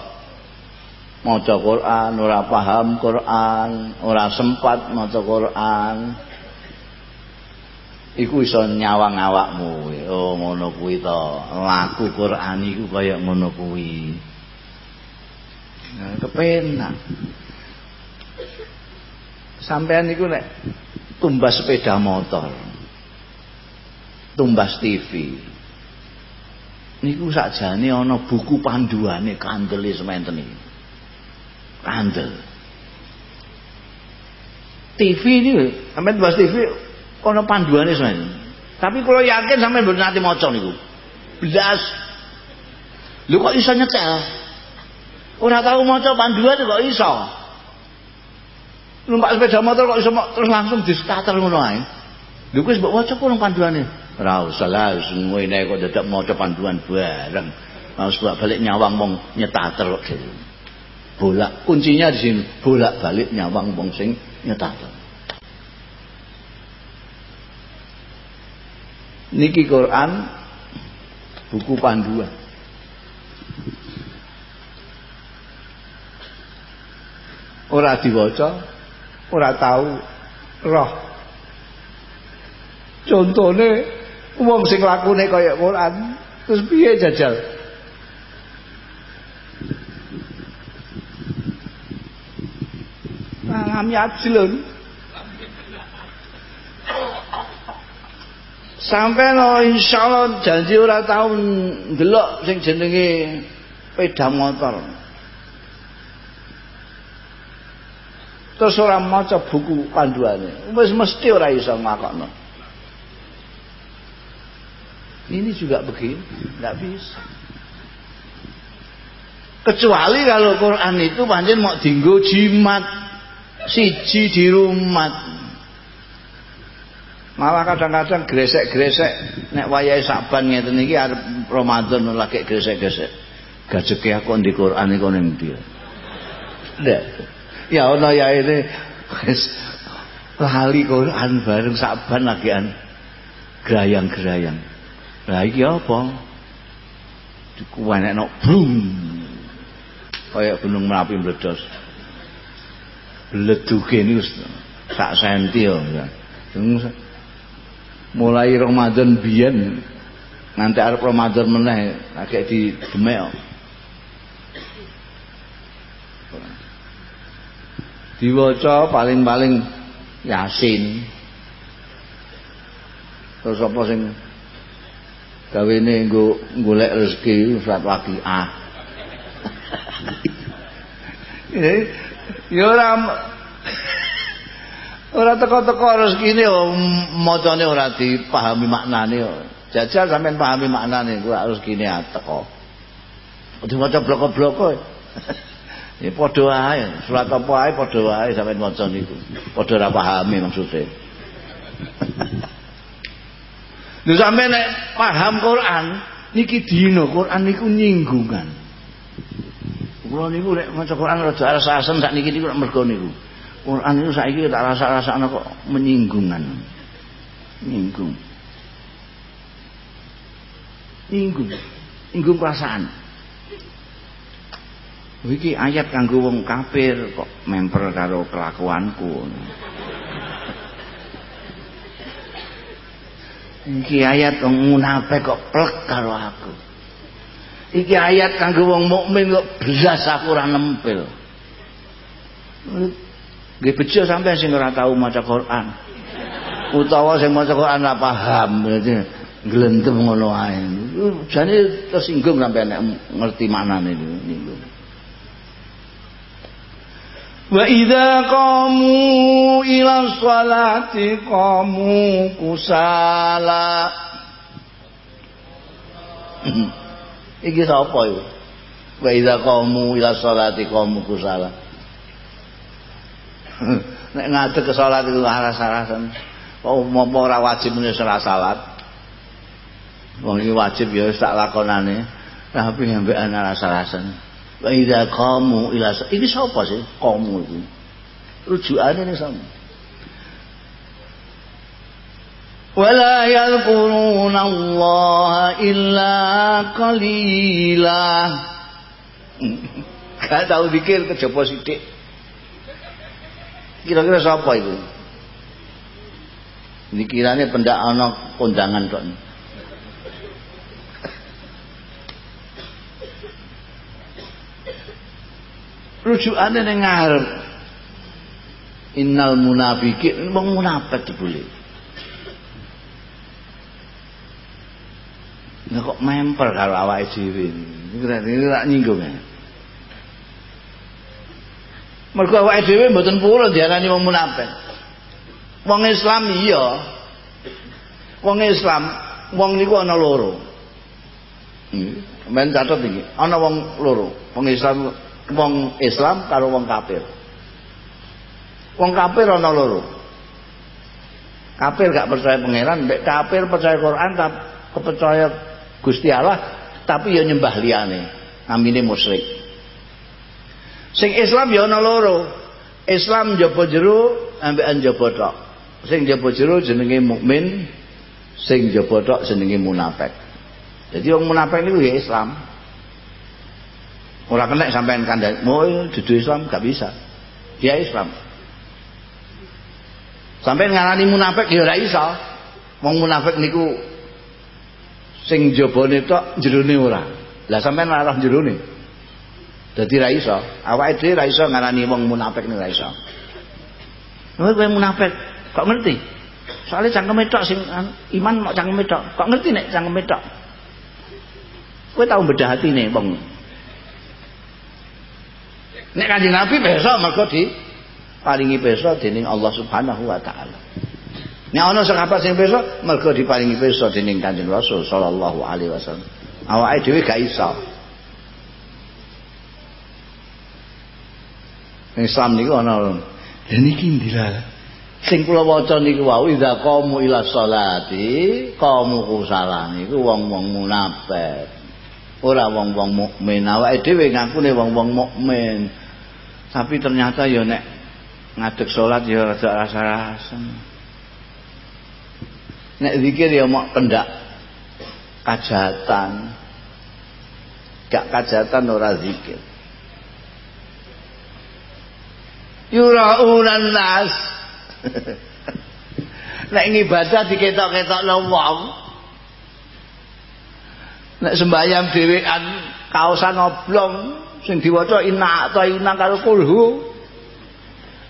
maca Quran, ora paham Quran, ora sempat maca Quran, iku iso nyawang awakmu. Oh ngono kuwi to. Laku Quran iku kaya ngono kuwi. Nah, kepenak. Sampean iku nek tumbas sepeda motor. Tumbas TV niku sakjane ana buku panduane kandel sementen iki. Kandel. TV ini sampai tumbas TV ana panduane sementen tapi kalau yakin sampai belum nanti maca niku. Belas lu kok iso nyetel? Ora tahu maca panduan kok iso numpak sepeda motor kok iso terus langsung di starter ngono ae. Lho kuwi mbok waca kok panduane? Ora usah lah ngene kok dadak maca panduan bareng. Harus bolak balik nyawang wong nyetater kok bolak kuncinya di sini bolak balik nyawang wong sing nyetater niki Quran buku panduan. Ora diwaca ora tahu roh. Contone wong sing lakune kaya Quran terus piye jajal? Ngami ajlun sampai no insyaallah janji ora tau ndelok sing jenenge peda motor terus ora maca buku panduane. Wis mesti ora iso nglakokno ini juga begini nggak bisa. Kecuali kalau Quran itu pancen mau dinggo jimat siji di rumah malah kadang-kadang gresek-gresek nek wayahe saban ngeten iki arep Ramadan lagi gresek-gresek. Gajeke aku di Quran iku ning ndi ya ana ya ini. Wis lali Quran bareng saban lagian gerayang-gerayang. Lah iki apa? Dikuwenekno blum kaya gunung merapi meledos leduke ini sak senti ya mulai Ramadan biyen nanti arep Ramadan meneh lagi di Demek diwaca paling-paling Yasin. Terus apa sing gawene nggo golek rezeki surat waqiah ya ora ora teko-teko rezekine macane ora dipahami maknane jajal sampean pahami maknane kuwi rezekine teko. Diwaca bloko-bloko ya padha wae surat apa wae padha wae sampean maca niku padha ora pahami maksude Lha sampe nek paham Quran niki dina Quran niku nyinggungan. Kula niku nek maca Quran rada rasa-rasen sak niki niku mergo niku. Quran itu saiki tak rasa-rasakno kok menyinggungan. Nyinggung. Nyinggung. Nyinggung perasaan. Iki ayat kanggo wong kafir kok memper karo kelakuanku. Iki ayat wong munafik kok plek karo aku. Iki ayat kanggo wong mukmin kok belas aku ora nempel. Nggih bejo sampean sing ora tau maca Quran. Utawa sing maca Quran ora paham, berarti glendem ngono ae. Jane tersinggung sampean nek ngerti maknane niku. Idza qamu ila sholati qamu kusala. Iki sapa iki? Wa idza qamu ila sholati qamu kusala. Nek ngadeg ke salat iku aras-arasan. Kok mau ora wajib muni salat. Wong iki wajib ya wis tak lakonane. Tapi ambekan aras-arasan. Wa idza qamu ila iki sapa sih? Qamu iki. Rujukane ning sama. Wala yadhkuruna Allah illa qalila. Gak tau dikir kejaba sithik. Kira-kira sapa itu? Ini kiranya pendak ana kondangan kok rujukane ning ngarep. Innal munafiqin wong munafik dibule Nah kok memper kalau awake dhewe? Ini tak nyinggung ya. Mergo awake dhewe mboten pura diarani wong munafik. Wong Islam iya. Wong Islam wong niku ana loro. Men catet iki ana wong loro. Wong Islam wong Islam karo wong kafir. Wong kafir ana loro. Kafir gak percaya pangeran, mbek kafir percaya Quran tapi kepercaya Gusti Allah tapi ya nyembah liyane. Namine musyrik. Sing Islam ya ana loro. Islam njaba jero ambekan njaba tok. Sing njaba jero jenenge mukmin, sing njaba tok jenenge munafik. Jadi wong munafik niku ya Islam. Ora kena sampean kandhani, "Oh, dudu Islam gak bisa." Dia Islam. Sampean ngarani munafik ya ora iso. Munafik niku sing jabane tok jerone ora. Lah sampean ora jerone. Dadi ra iso. Awake dhewe iso ngarani wong munafik niku ra iso. Munafik, kok ngerti? Soalnya cangkeme tok sing iman mau cangkeme tok. Kok ngerti nek cangkeme tok? Kowe tau bedah atine wong Nek Kanjeng Nabi besok mergo di paringi besok dening Allah Subhanahu wa taala. Nek ana sahabat sing besok mergo diparingi besok dening Kanjeng Rasul sallallahu alaihi wasallam. Awake dhewe gak iso. Islam niku ana lho. Lha niki ndila. Sing kula waca niku wau idza qamu ila sholati qamu kusala niku wong-wong munafik. Ora wong-wong mukmin. Awake dhewe ngakune wong-wong mukmin. Tapi ternyata ya nek ngadeg salat ya rada rasa-rasa nek zikir ya mau pendak kajatan. Gak kajatan ora zikir. Yuraunan nas. Nek ngibadah diketok-ketok wong. Nek sembahyang dhewean kaosan oblong sing diwaca inna ta inna karo kulhu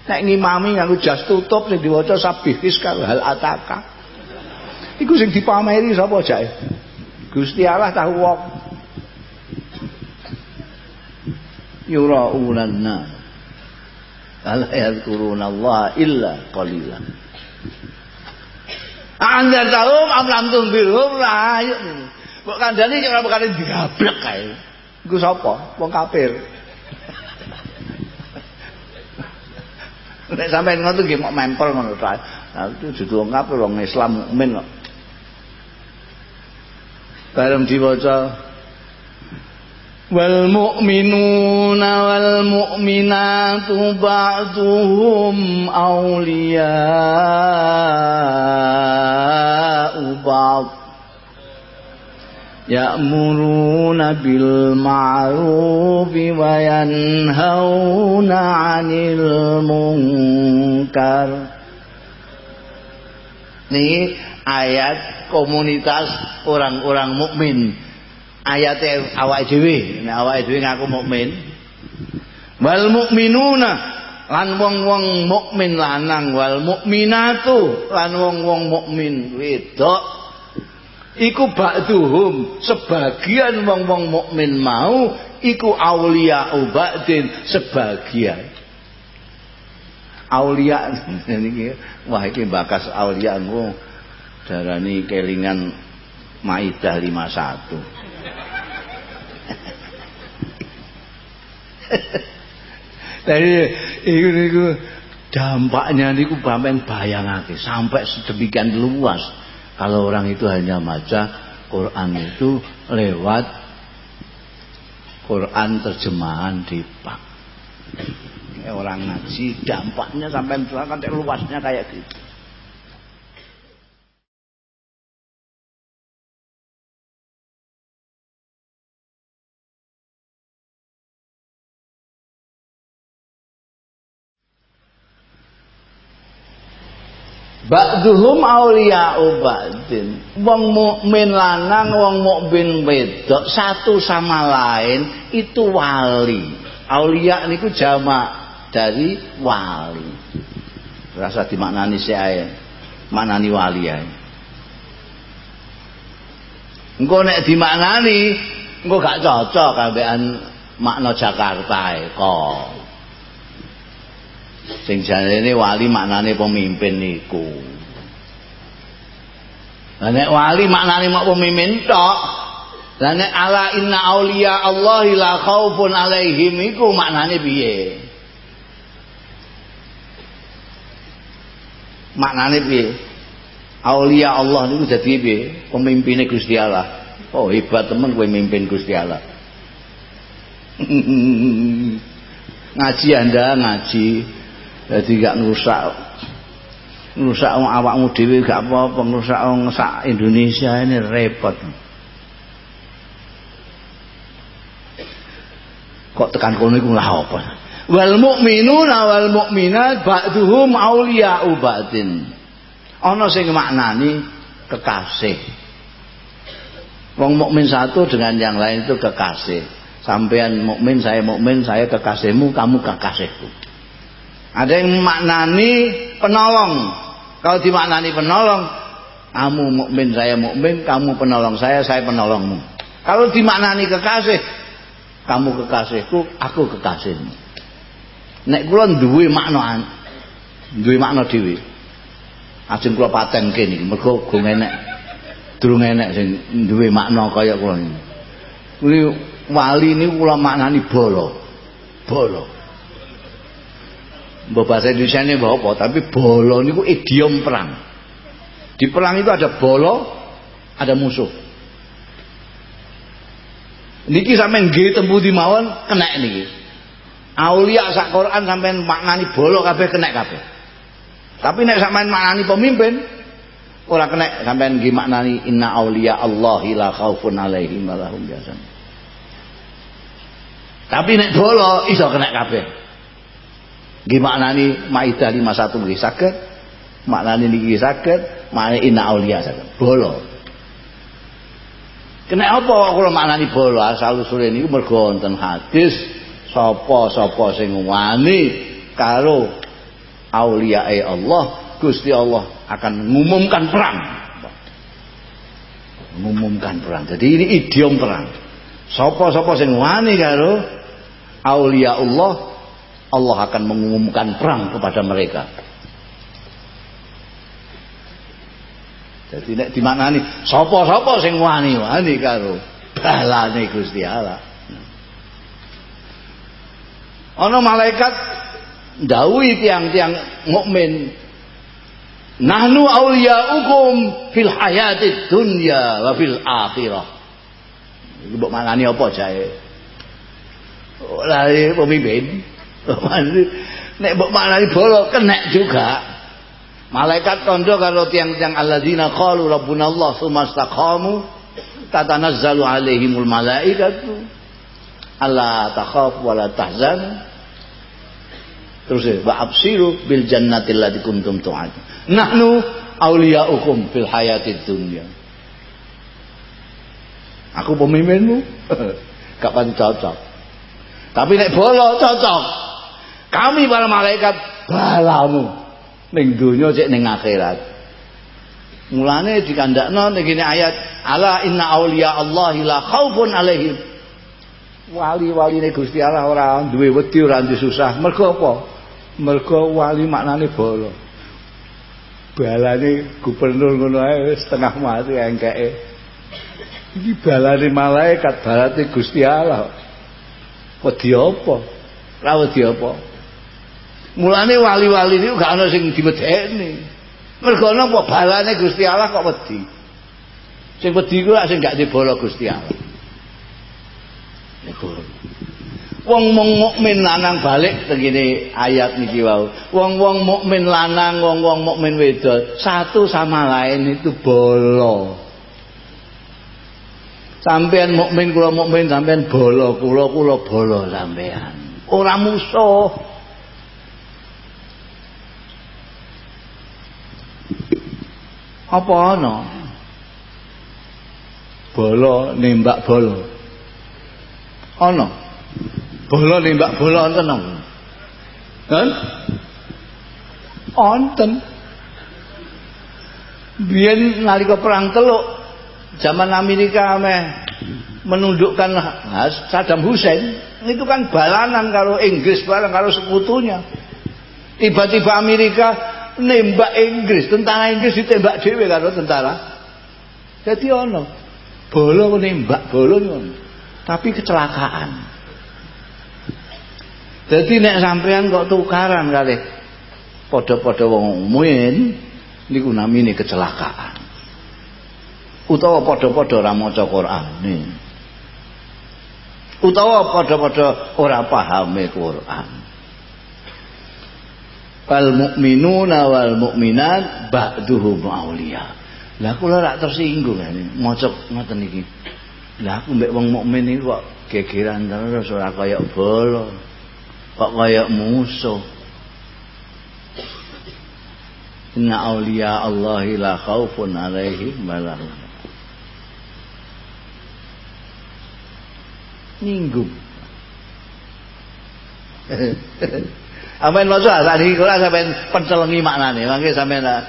nek ngimami nganggo jas tutup sing diwaca sabihis karo hal ataka Iku sing dipameri sapa jake? Gusti Allah tahu wong. Yura'unan nas. Ala yadhkuruna Allah illa qalila. Anda tahu am lam tumbirhum la ayo. Kok kandhane ora bakal digablek kae. Iku sapa? Wong kafir. Nek sampeyan ngono nggih mok mempel ngono ta. Nah, itu dudu wong kafir wong Islam mukmin kok. Bareng diwaca wal mu'minuna wal mu'minatu ba'duhum awliya'u ba'd يأمرون بالمعروف وينهون عن المنكر Ini ayat komunitas orang-orang mukmin. Ayatnya awak dhewe, nek awak dhewe ngaku mukmin. Wal mukminuna lan wong-wong mukmin lanang wal mukminatu lan wong-wong mukmin wedok iku ba'duhum. Sebagian wong-wong mukmin mau iku aulia ubadin sebagian. Aulia niki wah iki bakas aulia engko darani kelingan Maidah 51 Jadi iku niku dampaknya niku sampean bayangake sampai sedemikian luas kalau orang itu hanya baca Quran itu lewat Quran terjemahan Depak. Orang ngaji dampaknya sampai kan luasnya kayak gitu. Ba'duhum awliya'u ba'din. Wong mukmin lanang, wong mukmin wedok satu sama lain itu wali. Aulia niku jamak dari wali. Rasa dimaknani ae. Maknani wali ae. Engko nek dimaknani engko gak cocok ambekan makna Jakarta e kok. Sing jarene wali maknane pemimpin niku. Nek wali maknane mak pemimpin tok lah nek ala inna auliya Allah la khaufun alaihim iku maknane piye? Maknane piye? Aulia Allah niku dadi piye? Pemimpinnya Gusti Allah. Oh hebat temen kowe mimpin Gusti Allah. Ngaji anda ngaji jadi gak ngerusak ngerusak wong awakmu dhewe gak apa-apa ngerusak wong sak Indonesia ini repot. Kok tekan kono iku lah apa? Wal mu'minuna wal mu'minat ba'duhum awliya'u ba'din. Ana sing maknani kekasih. Wong mukmin satu dengan yang lain itu kekasih. Sampean mukmin saya mukmin saya kekasihmu kamu kekasihku ada yang maknani penolong. Kalau dimaknani penolong, kamu mukmin saya mukmin, kamu penolong saya, saya penolongmu. Kalau dimaknani kekasih, kamu kekasihku, aku kekasihmu. Nek kula duwe makna duwe makna dhewe. Ajeng kula patenke niki, mergo go enek. Durung enek sing duwe makna kaya kula niki. Kuwi wali niku kula maknani bolo. Bolo. Mbak bahasa Indonesia ini apa? Tapi bolo ini idiom perang. Di perang itu ada bolo ada musuh. Niki sampai nggih tempu di mawon kena niki. Aulia sak Quran sampai maknani bolo kabeh kena kabeh. Tapi nek sampean maknani pemimpin ora kena. Sampean nggih maknani inna aulia Allah la khaufun alaihim wa lahum tapi nek bolo iso kena kabeh Gimana nih Maidah 51 nggih saged, maknane niki saged, maknane inna auliya saged. Bolo. Kena apa kula maknani bolo asal usule niku mergo hadis sapa-sapa sing wani karo auliyae Allah, Gusti Allah akan mengumumkan perang. mengumumkan perang. Jadi ini idiom perang. Sopo-sopo sing wani karo aulia Allah, Allah akan mengumumkan perang kepada mereka. Jadi nek dimaknani sapa-sapa sing wani wani karo balane Gusti Allah. Ana malaikat ndawuhi tiang-tiang mukmin Nahnu awliya'ukum fil hayati dunya wa fil akhirah. Iku mbok mangani apa jae? Lah pemimpin. Nek mbok mangani bolo kenek juga. Malaikat kondo karo tiang-tiang alladzina qalu rabbuna Allah tsumma istaqamu tatanazzalu alaihimul malaikatu alla takhaf wa la tahzan terus wa absiru bil jannati allati kuntum tu'adun. Nahnu awliya'ukum fil hayatid dunya. Aku pemimpinmu. Pati cocok. Tapi nek bolo cocok kami para malaikat balamu ning donya cek ning akhirat. Mulane dikandakno ning kene ayat ala inna auliya Allah la khaufun alaihim. Wali-waline Gusti Allah ora duwe wedi ora susah. Mergo apa? Mergo wali maknane bala. Balane gubernur ngono ae setengah mati engkeke. Iki balane malaikat balane Gusti Allah. Wedi apa? Ra wedi apa Mulane wali-wali niku gak ana sing diwedeni. Mergo napa balane Gusti Allah kok wedi. Sing wedi ku sing gak dibolo Gusti Allah. Niku. Wong-wong mukmin lanang balik tegene ayat niki wau. Wong-wong mukmin lanang, wong-wong mukmin wedok, satu sama lain itu bolo. Sampean mukmin kula mukmin sampean bolo, kula kula bolo sampean. Ora musuh. Apa ana? Bola nembak bola ana? Bola nembak bola wonten kan wonten. Biyen nalika perang teluk zaman Amerika meh menundukkan Saddam Hussein itu kan balanan kalau Inggris bareng kalau sekutunya. Tiba-tiba Amerika nembak Inggris, tentara Inggris ditembak dhewe karo tentara. Jadi ono bolo nembak bolo ngono. Tapi kecelakaan. Jadi nek sampean kok tukaran kali padha-padha wong mukmin niku namine kecelakaan. Utawa padha-padha ora maca Quran. Utawa padha-padha ora pahame Quran wal mu'minuna wal mu'minat ba'duhum auliya. Lah kula rak tersinggung ngene, maca ngoten iki. Lah aku mbek wong mukmin iki kok gegeran terus ora kaya bola. Kok kaya musuh. Inna auliya Allahi la khaufun alaihim wa Nyinggung. Sampeyan maca niki kula sampeyan pencelengi maknane. Mangke sampeyan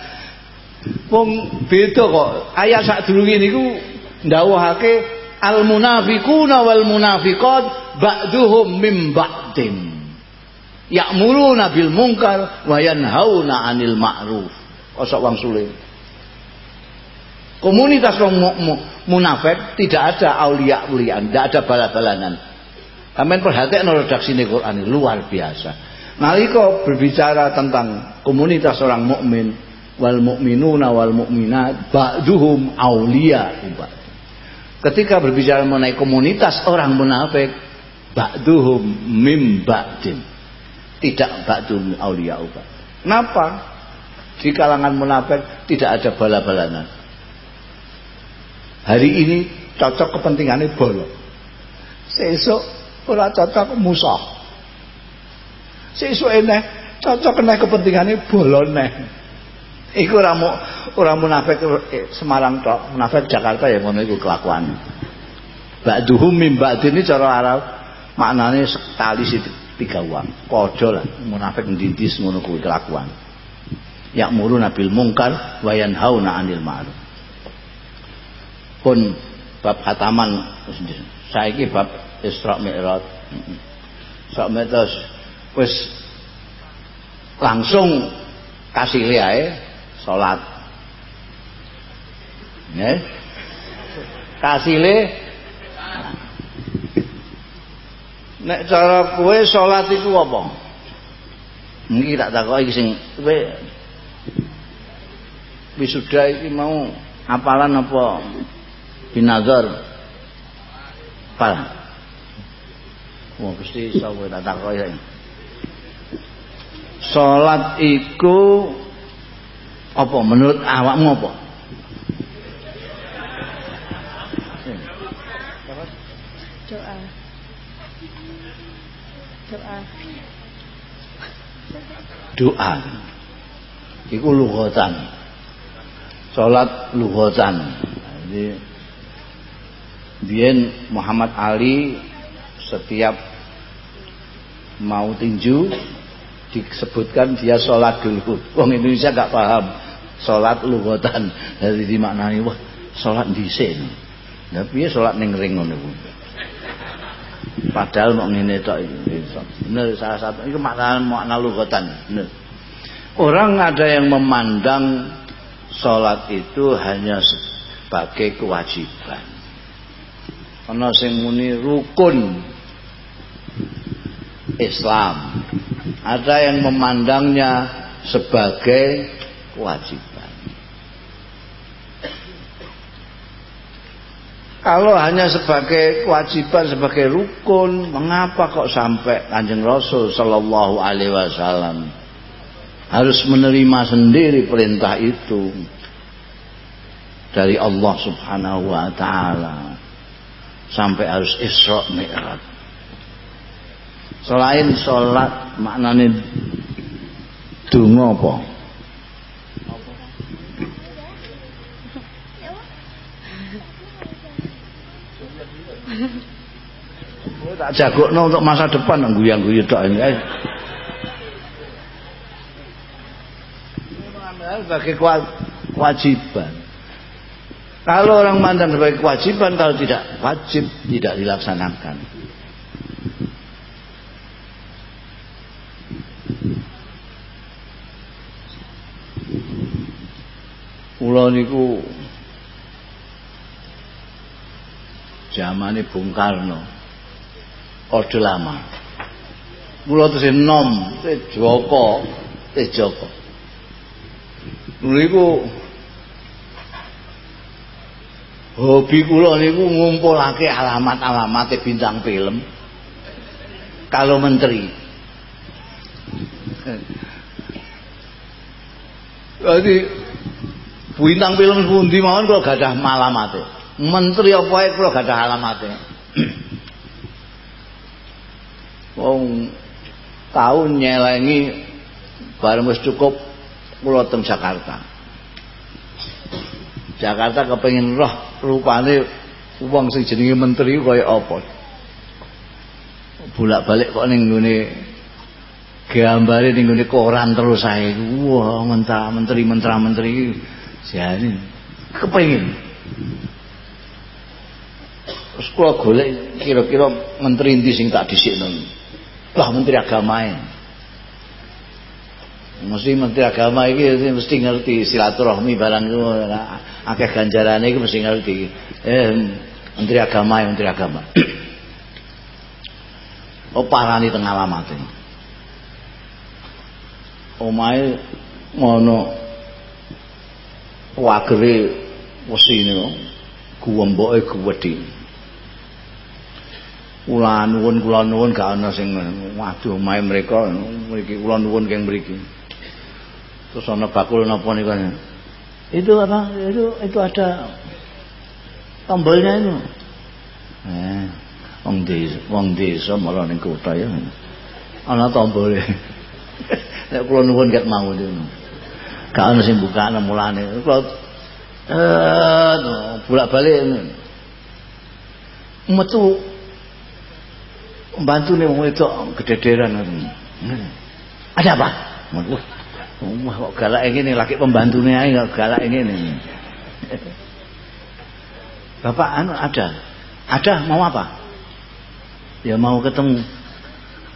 wong beda kok. Ayat sak durunge niku ndawuhake al munafiquna wal munafiqat ba'duhum mim ba'din. Ya'muruna bil munkar wa yanhauna 'anil ma'ruf. Kosok wang sulit. Komunitas wong munafik tidak ada aulia ulian, tidak ada bala-balanan. Kalian perhatikan redaksi Quran ini luar biasa. Nalika berbicara tentang komunitas orang mukmin wal mukminuna wal mukminat ba'duhum aulia Ketika berbicara mengenai komunitas orang munafik ba'duhum mim ba'din. Tidak ba'dum aulia Kenapa? Di kalangan munafik tidak ada bala-balanan. Hari ini cocok kepentingannya bolong. Sesuk ora cocok musuh sesuk eneh cocok kena kepentingane bolone iku ora mu ora munafik eh, Semarang tok. Munafik Jakarta ya ngono kelakuan. Ba'duhum min ba'dini cara Arab maknane sekali tiga uang. Padha lah munafik ndindis ngono kuwi kelakuan. Muru nabil mungkar wayan hauna anil ma'ruf. Pun bab khataman saiki bab Isra Mi'raj. Isra Mi'raj wis langsung kasih ae salat. Nggih. Kasile nek cara kowe salat iku apa? Niki tak takoki sing kowe wisuda iki mau apalan apa? Binazar. Pal wong Gusti iso kowe tak takoki salat iku apa? Menurut awakmu apa? Doa. Doa. Doa. Iku lughatan. Salat lughatan. Jadi biyen Muhammad Ali setiap mau tinju disebutkan dia sholat dulu wong Indonesia gak paham. Sholat lughatan jadi dimaknani wah sholat dhisik nah piye sholat ning ring ngono padahal mau ngene tok bener salah satu. Itu makna makna lughatan bener. Orang ada yang memandang sholat itu hanya sebagai kewajiban. Ana sing muni rukun Islam. Ada yang memandangnya sebagai kewajiban. Kalau hanya sebagai kewajiban sebagai rukun mengapa kok sampai kanjeng Rasul Shallallahu Alaihi Wasallam harus menerima sendiri perintah itu dari Allah Subhanahu Wa Taala? Sampai harus Isra Mi'raj. Selain sholat maknanya donga apa? Tak jagokno untuk masa depan guyang-guyu tok ini. Eh. sebagai kewajiban. Kalau orang mandang sebagai kewajiban, kalau tidak wajib tidak dilaksanakan. Kula niku zamane Bung Karno. Orde lama. Kula terus nom, Joko, Joko. Niku hobi kula niku ngumpulake alamat-alamate bintang film. Kalau menteri. Jadi bintang film pundi mawon kula gadah malamate. Menteri apa ae kula gadah alamate. Wong tahun nyelengi bareng wis cukup kula teng Jakarta. Jakarta kepengin roh rupane wong sing jenenge menteri kaya apa. Bolak-balik kok ning ngene gambare ning ngene koran terus ae. Wah, mentah menteri mentra menteri jane kepengin. Terus kula golek kira-kira menteri endi sing tak dhisikno. Lah menteri agama mesti menteri agama iki mesti ngerti silaturahmi barang akeh ganjarane iki mesti ngerti. Eh menteri agama menteri agama. Oh parani teng alamate omahe ngono wagere wesi niku guwemboke guwedhi. Kula nuwun kula nuwun gak ana sing waduh omahe mereka. Mriki kula nuwun keng mriki. Terus ana bakul napa niku itu apa? Itu itu ada tombolnya itu. Eh wong desa wong desa malah ning kota ya. Ana tombole. Nek kula nuwun ket mau itu gak ana sing bukane mulane kula eh bolak-balik metu membantu nih wong itu gedederan ada apa wah kok galak ini laki pembantunya aja kok galak ini. Bapak anu ada. Ada mau apa? Ya mau ketemu.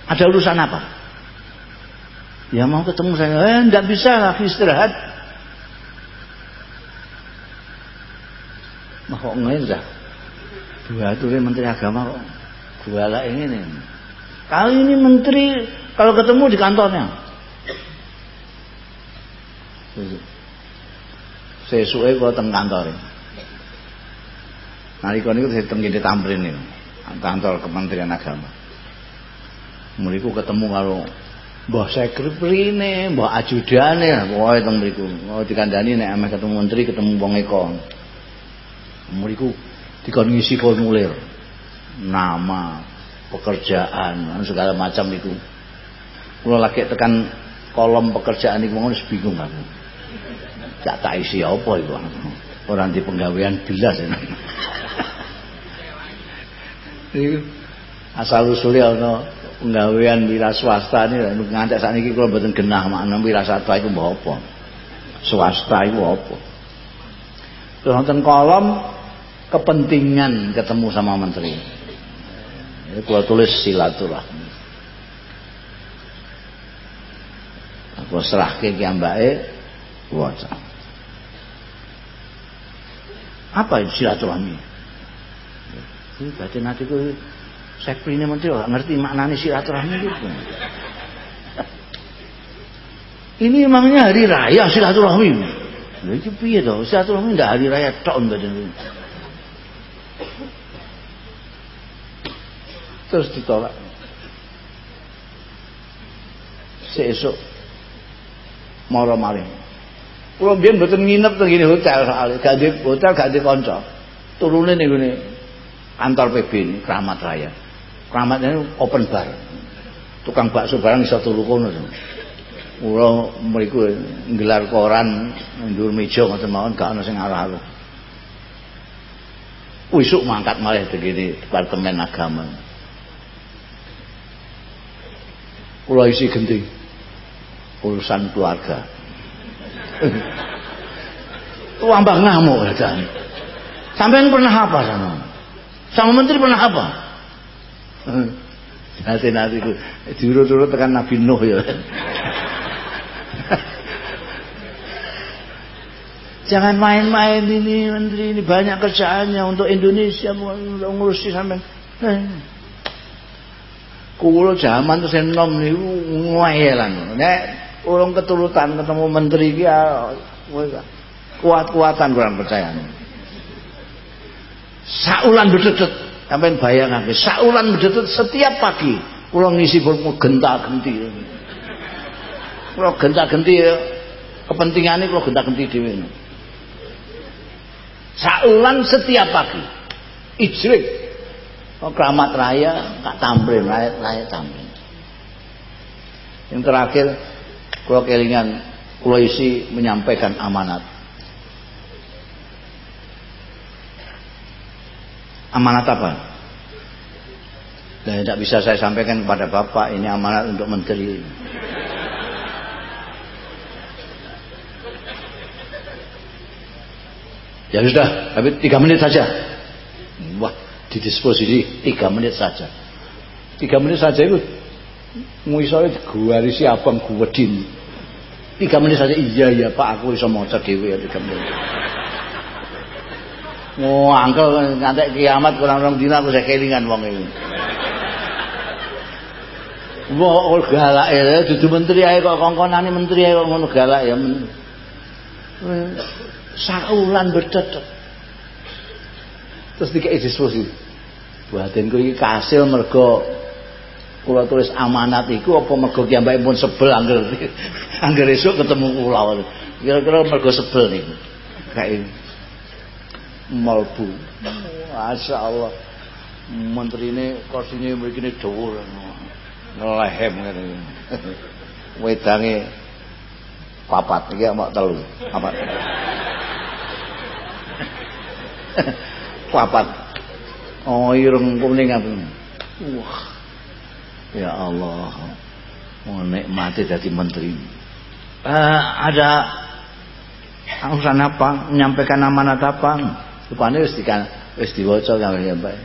Ada urusan apa? Ya mau ketemu saya. Eh enggak bisa lagi istirahat. Mah kok ngedah. Dua itu menteri agama kok. Dua lah ini nih. Kali ini menteri kalau ketemu di kantornya. Sesuai kalau teng kantor. Nalika niku teng kene Tamrin niku. Kantor Kementerian Agama. Mriku ketemu karo Mbah sekretarine, mbah ajudane, pokoke teng mriku. Oh dikandani nek ameh ketemu menteri ketemu wong eko. Mriku dikon ngisi formulir. Nama, pekerjaan, segala macam itu. Kula lagi tekan kolom pekerjaan iku ngono bingung aku. Gak tak isi apa iku. Orang di penggawean belas. Asal usulnya ana penggawean wira swasta ini ngantek sakniki kula mboten genah makna wira swasta mbah apa. Swasta iku apa? Terus wonten kolom kepentingan ketemu sama menteri. Ini kula tulis silaturahmi. Aku serahke ki ambake waca. Apa itu silaturahmi? Ini batin hatiku sekprine menteri ora ngerti maknanya silaturahmi itu. Ini emangnya hari raya silaturahmi. Iki piye to? Silaturahmi ndak hari raya tok mboten. Terus ditolak. Sesuk mara maring. Kula mbiyen mboten nginep teng ngene hotel soalnya gak hotel gak di kanca. Turune ning kantor PB ini Keramat Raya. Keramat ini open bar. Tukang bakso barang iso turu kono. Kula mriku nggelar koran ndur meja ngoten mawon gak ana sing arah-arah. Wisuk mangkat malih begini Departemen Agama. Kula isi genting. Urusan keluarga. Wambah ngamuk kan. Sampai pernah apa sama? Sama menteri pernah apa? Nanti nanti ku diurut-urut tekan Nabi Nuh ya. Jangan main-main ini menteri ini banyak kerjaannya untuk Indonesia untuk ngurusi sampai. Kulo zaman tuh senom niku ngoyelan. Nek urung keturutan ketemu menteri iki kuat-kuatan kurang percaya. Saulan bedetet sampean bayangake, saulan bedetet setiap pagi kula ngisi buku genta-genti. Kula genta-genti kepentingane kula genta-genti dhewe. Saulan setiap pagi. Ijrik. Oh, keramat raya, kak tamrin, raya, raya tamrin. Yang terakhir, kalau kelingan, kalau isi menyampaikan amanat. Amanat apa? Dan tidak bisa saya sampaikan kepada Bapak, ini amanat untuk menteri. Ya sudah, tapi tiga menit saja. Wah, di disposisi tiga menit saja. Tiga menit saja itu muisore digawarisi abang guwedin. Tiga menit saja iya iya Pak aku bisa maca dhewe ya tiga menit. Oh, angkel ngantek kiamat kurang orang dina aku kelingan wong. Wah, oh, ya, menteri menteri ya. Terus mergo tulis apa mergo ketemu. Kira-kira mergo sebel. Kayak malbu. Masya Allah. Menteri ini kursinya begini dhuwur. Ngelehem ngene. Papat iki mak telu. Papat. papat oh ireng kuning apa wah ya Allah mau nikmati jadi menteri uh, ada urusan apa menyampaikan amanat apa rupanya wis wis diwaca kali ya Pak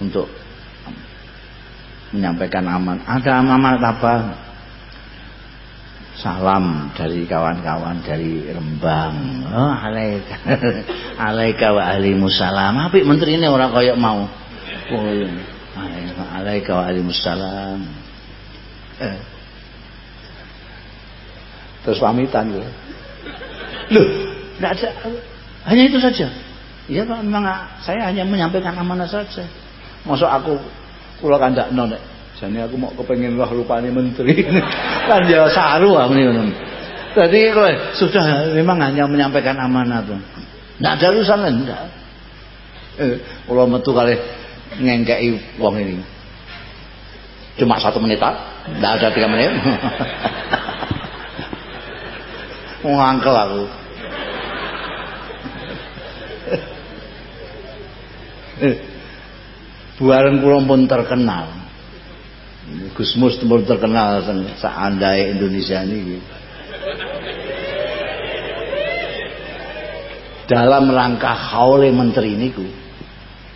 untuk menyampaikan aman. Ada amanat apa? Salam dari kawan-kawan dari Rembang. Oh, alaika. alaika wa alimusalam. Apik menteri ini orang koyok mau. Oh, iya. alaika wa alimusalam. Eh. Terus pamitan loh. Loh, enggak ada. Hanya itu saja. Iya Pak, memang saya hanya menyampaikan amanah saja. Masuk aku kula kandak nonek. Jadi aku mau kepengen roh rupanya menteri. kan ya saru ah ini. Jadi sudah memang hanya menyampaikan amanah tuh. Nggak ada urusan lain, enggak. Eh, kalau metu kali ngengkei wong ini. Cuma satu menit tak? Enggak ada tiga menit. Ngangkel aku. Buaran kula pun terkenal. Gus Mus pun terkenal seandai Indonesia ini. Dalam rangka haule menteri niku,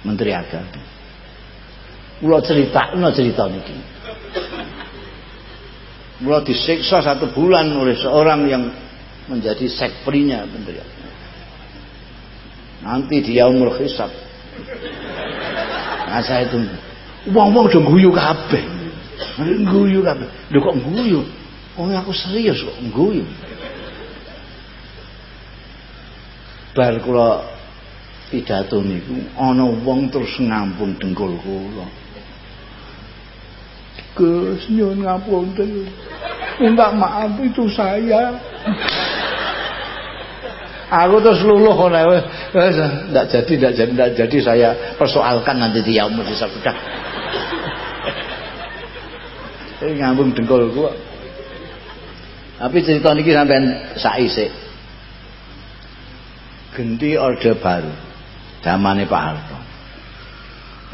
menteri agama. Kula cerita, kula cerita niki. Kula disiksa satu bulan oleh seorang yang menjadi sekprinya menteri agama. Nanti dia umur hisab Nah saya itu wong-wong do guyu kabeh. Guyu kabeh. Lho kok guyu? Wong aku serius kok guyu. Bar kula pidato niku ana wong terus ngampun dengkul kula. Gus nyuwun ngapunten. Minta maaf itu saya. Aku terus luluh wis enggak jadi enggak jadi enggak jadi saya persoalkan nanti di yaumul hisab sudah. Ini ngambung dengkul gua. Tapi cerita niki sampean saisik. Genti orde baru. Zamane Pak Harto.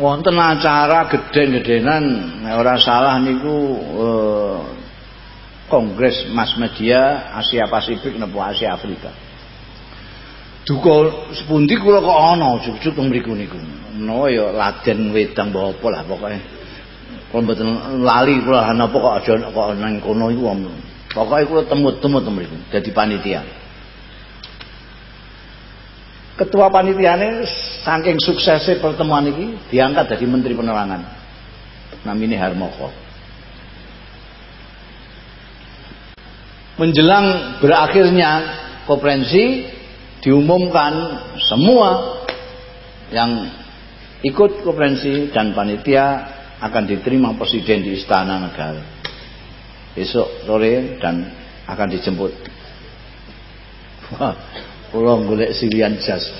Wonten acara gede-gedenan nek ora salah niku eh, Kongres Mass Media Asia Pasifik napa Asia Afrika duka sepundi kok ya wedang lali temut-temut panitia. Ketua pertemuan ini diangkat menteri penerangan Harmoko. Menjelang berakhirnya konferensi diumumkan semua yang ikut konferensi dan panitia akan diterima presiden di istana negara. Besok sore dan akan dijemput. Wah pulau golek silian jas.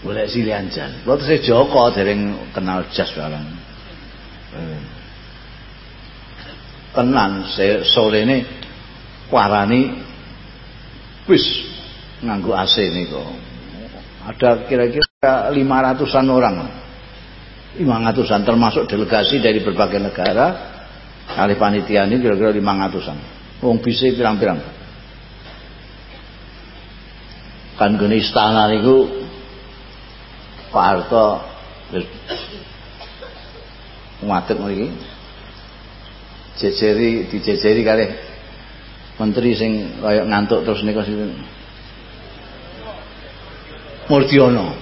Golek silian jas. Kalau saya Joko dereng kenal jas barang tenan sore ini warani wis nganggo AC niku. Ada kira-kira 500-an orang. 500-an termasuk delegasi dari berbagai negara. Kali panitia ini kira-kira 500-an. Wong bisa pirang-pirang. Kan gini istana niku Pak Harto ngadeg mriki. Jejeri dijejeri kali menteri sing kaya ngantuk terus niku Murdiono.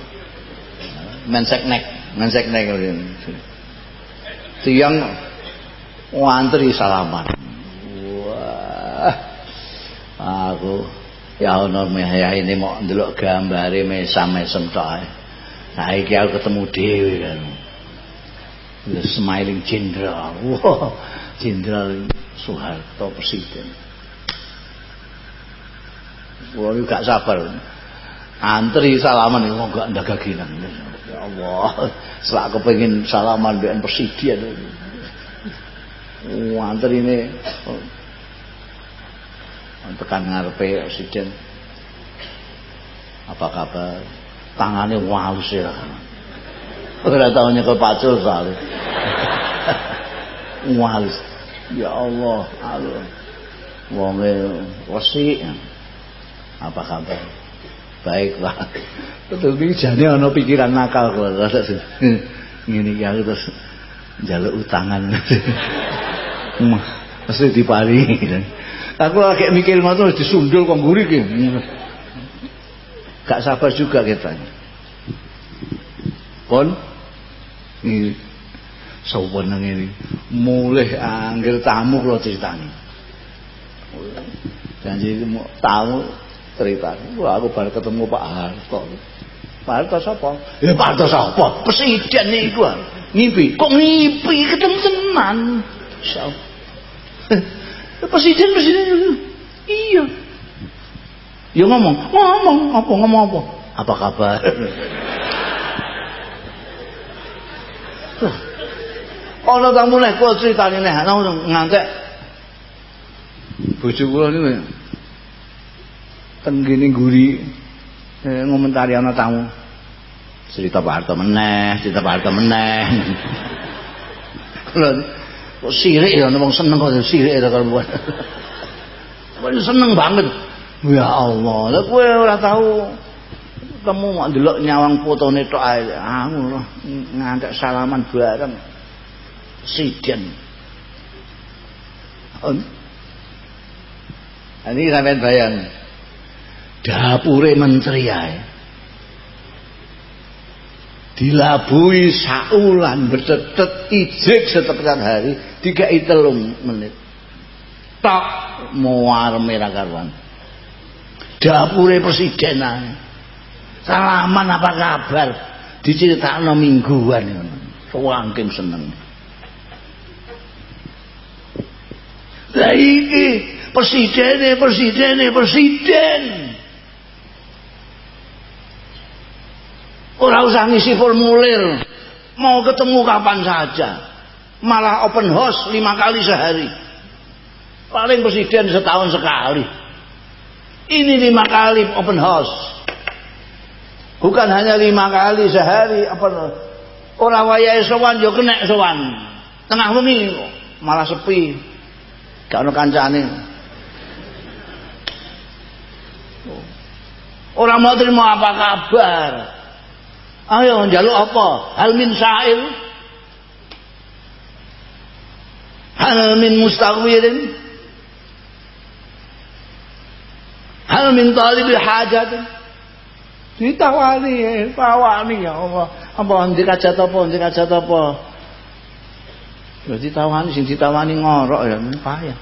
Menseknek menseknek tiang ngantri salaman. Wah. Aku ya honor ya ini mau ndelok gambare mesam mesem tok nah iki aku ketemu dhewe kan. The smiling jenderal. Wah jenderal Soeharto presiden Niku gak sabar. Antri salaman niku gak ndagaginan. Ya Allah, selak kepengin salaman mbek presiden. Oh, antri ini oh, tekan ngarepe presiden. Apa kabar? Tangannya walus ya. Ora tau nyekel pacul soalnya. walus. Ya Allah, Allah. Wonge resik apa kabar? Baiklah terus iki jane ana pikiran nakal kok ngene iki aku terus njaluk utangan. Mah, mesti diparingi aku lagi mikir ngono disundul kok mburi ki gak sabar juga kita. Kon ini sewenang ini. Mulai anggir tamu kalau ceritani janji tamu cerita wah aku baru ketemu Pak Harto. Pak Harto siapa? ya Pak Harto siapa? presiden nih gua ngimpi. Kok ngimpi? Ketemu tenan presiden presiden iya. Ya ngomong. Ngomong apa ngomong apa? Apa kabar? Ana tamu nek kok critane nek ana ngantek bojo kula niku teng kene guri eh, ngomentari ana tamu. Cerita Pak Harto meneh cerita Pak Harto meneh. Kula kok sirik ya wong seneng kok sirik ya kalau buat. Seneng banget. Ya Allah lah kowe ora tahu kamu mau delok nyawang fotone tok ae. Aku ngantek salaman bareng. Presiden. On. Ini sampean bayang. Dapure menteri ae. Dilabui saulan bertetet ijik setepian hari tiga telung menit. Tak muar merah karuan. Dapure presiden ae. Salaman apa kabar? Diceritakno mingguan ngono. Sewangking seneng. Lah iki presiden, presiden, presiden. Ora usah ngisi formulir. Mau ketemu kapan saja. Malah open house lima kali sehari. Paling presiden setahun sekali. Ini lima kali open house. Bukan hanya lima kali sehari open. Orang wayai sowan yo kena sowan. Tengah wengi malah sepi. Gak ono kancane. Orang mau terima apa kabar? Ayo njaluk apa? Hal min sa'il? Hal min mustaghfirin? Hal min talibil hajatin? Ditawani, tawani ya Allah. Apa ndik hajat apa, ndik hajat apa? Ya ditawani sing ditawani ngorok ya payah.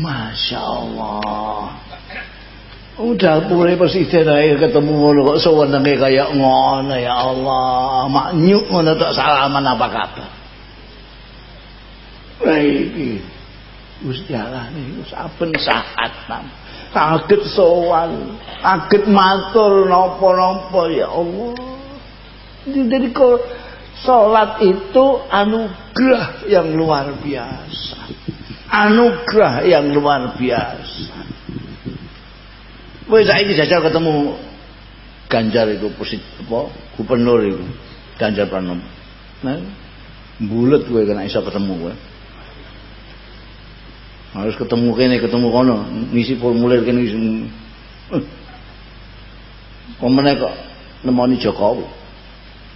Masya Allah. Udah pure presiden aja ketemu ngono kok sewenenge kayak ngono ya Allah. Maknyuk ngono tak salaman apa kabar. Baik. Gusti Allah niku saben saat nam. Kaget sowan, kaget matur napa-napa ya Allah. Jadi kok salat itu anugerah yang luar biasa anugerah yang luar biasa. Wes saiki jajal ketemu Ganjar itu pusit apa gubernur itu Ganjar Pranowo. Nah, bulet gue kena iso ketemu gue. Harus ketemu kene, ketemu kono, ngisi formulir kene ngisi. Komene kok nemoni Jokowi.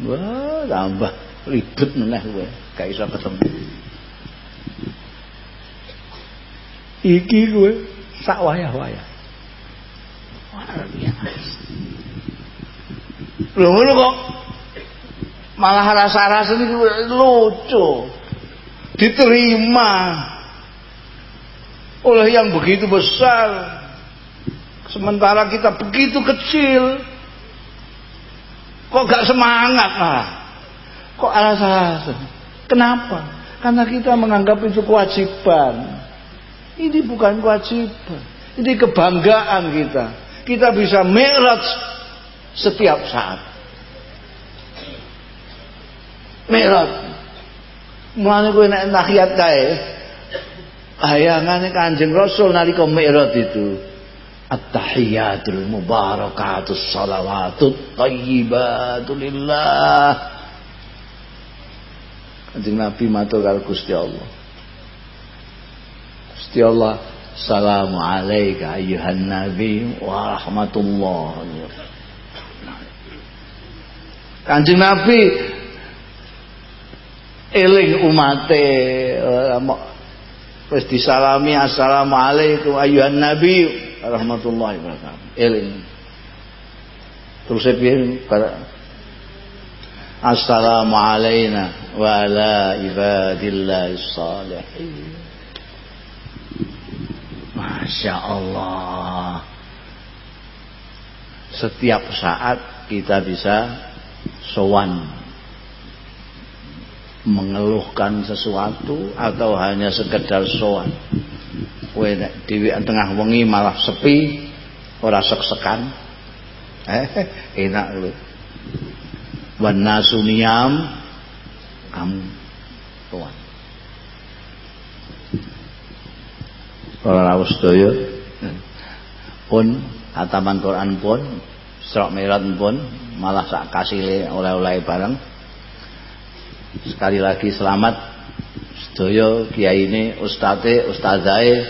Wah, tambah ribet meneh gue, gak iso ketemu. iki gue sak wayah-wayah lho ngono kok. Malah rasa-rasa ini lucu. Diterima oleh yang begitu besar. Sementara kita begitu kecil. Kok gak semangat lah kok alasan kenapa? Karena kita menganggap itu kewajiban. Ini bukan kewajiban. Ini kebanggaan kita. Kita bisa mi'raj setiap saat. Mi'raj. Mulane kowe nek tahiyat kae ayangane Kanjeng Rasul nalika mi'raj itu at-tahiyatul mubarakatus salawatut thayyibatu. Kanjeng Nabi matur karo Gusti Allah. Gusti Allah Assalamu alayka ayuhan nabi wa rahmatullah. Kanjeng Nabi eling umate wis disalami assalamualaikum ayuhan nabi rahmatullahi wabarakatuh eling. Terus piye? Assalamu alaina wa ala ibadillah salihin Masya Allah. Setiap saat kita bisa sowan. Mengeluhkan sesuatu atau hanya sekedar nek dhewe tengah wengi malah sepi ora sek-sekan. Eh enak lho. Wan nasuniam kamu soan para rawuh sedaya. Pun hataman Quran pun Surah Mi'raj pun malah sak kasile oleh-oleh bareng. Sekali lagi selamat sedaya kiai ini ustate ustazae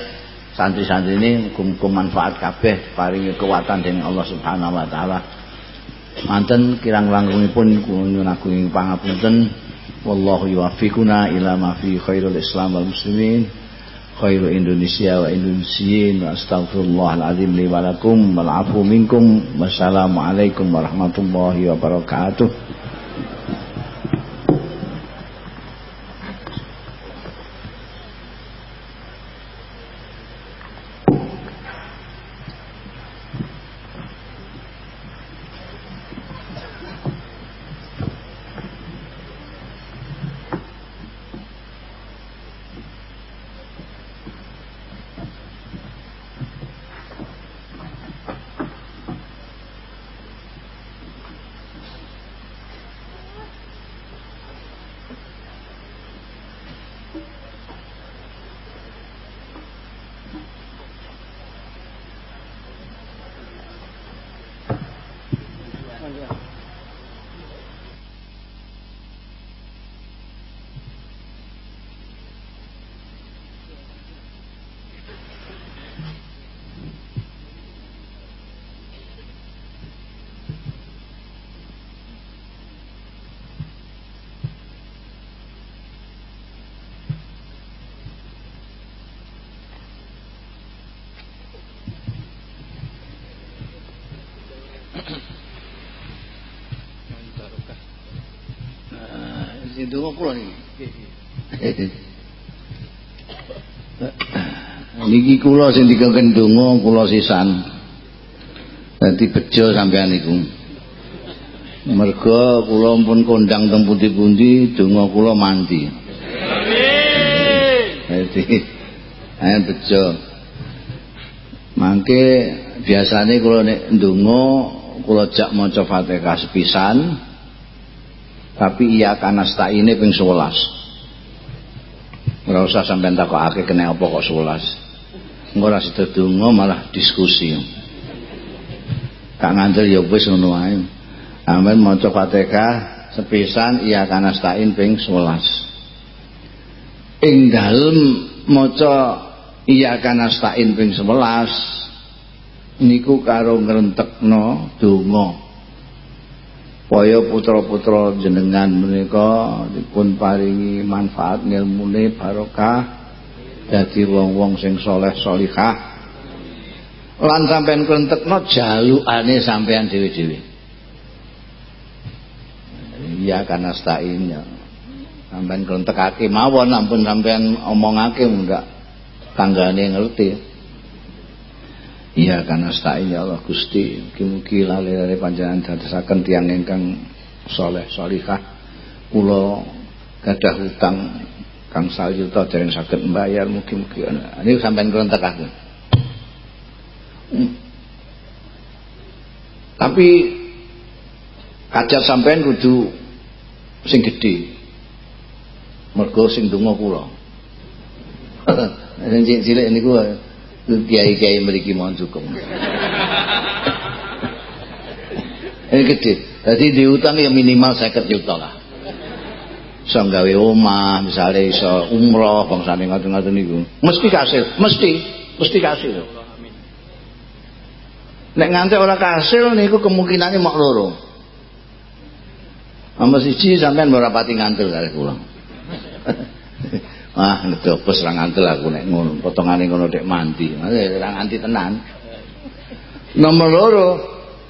santri-santri ini muga manfaat kabeh paringi kekuatan dengan Allah Subhanahu wa taala. Manten kirang langkungipun nyuwun agung pangapunten. Wallahu yuwaffiquna ila ma fi khairul islam wal muslimin khairu Indonesia wa astagfirullahaladzim li donga kula niki. Niki kula sing dikengken donga kula sisan. Dadi bejo sampean niku. Merga kula pun kondang teng pundi-pundi donga kula mandi. Dadi ayo bejo. Mangke biasane kula nek ndonga kula jak maca Fatihah sepisan tapi iya kanasta ini ping 11 ora usah sampean takokake kena apa kok 11 engko ora sida donga malah diskusi. Kak ngandel ya wis ngono wae sampean maca Fatihah sepisan iya kanastain ping 11 ing dalem maca iya kanastain ping 11 niku karo ngrentekno donga Supaya putra-putra jenengan menika dipun paringi manfaat ilmune barokah dadi wong-wong sing soleh solihah. Lan sampean klentekno jalukane sampean dhewe-dhewe. Iya karena stain ya sampean klentekake mawon ampun sampean omongake enggak tanggane ngerti Iya karena stain ya Allah Gusti. Mugi-mugi lali-lali panjenengan dadosaken tiyang ingkang soleh solihah. Kula gadah hutang kang sayuta dereng saged mbayar mugi-mugi. Ini sampean aku hmm. tapi kajat sampean kudu sing gedhe. Mergo sing donga kula. Sing cilik niku kiai-kiai mriki mohon cukup. Ini gede. Jadi diutang ya minimal 50 juta lah. Iso gawe omah, misalnya iso umroh, bangsane ngoten-ngoten niku. Mesti kasil, mesti. Mesti kasil. Nek nganti ora kasil niku kemungkinannya mok loro. Nomor siji sampean ora pati ngantel kali kula. Wah, ngedopes ra ngantel aku nek ngono, potongane ngono dek mandi. Ora nganti tenan. Nomor loro,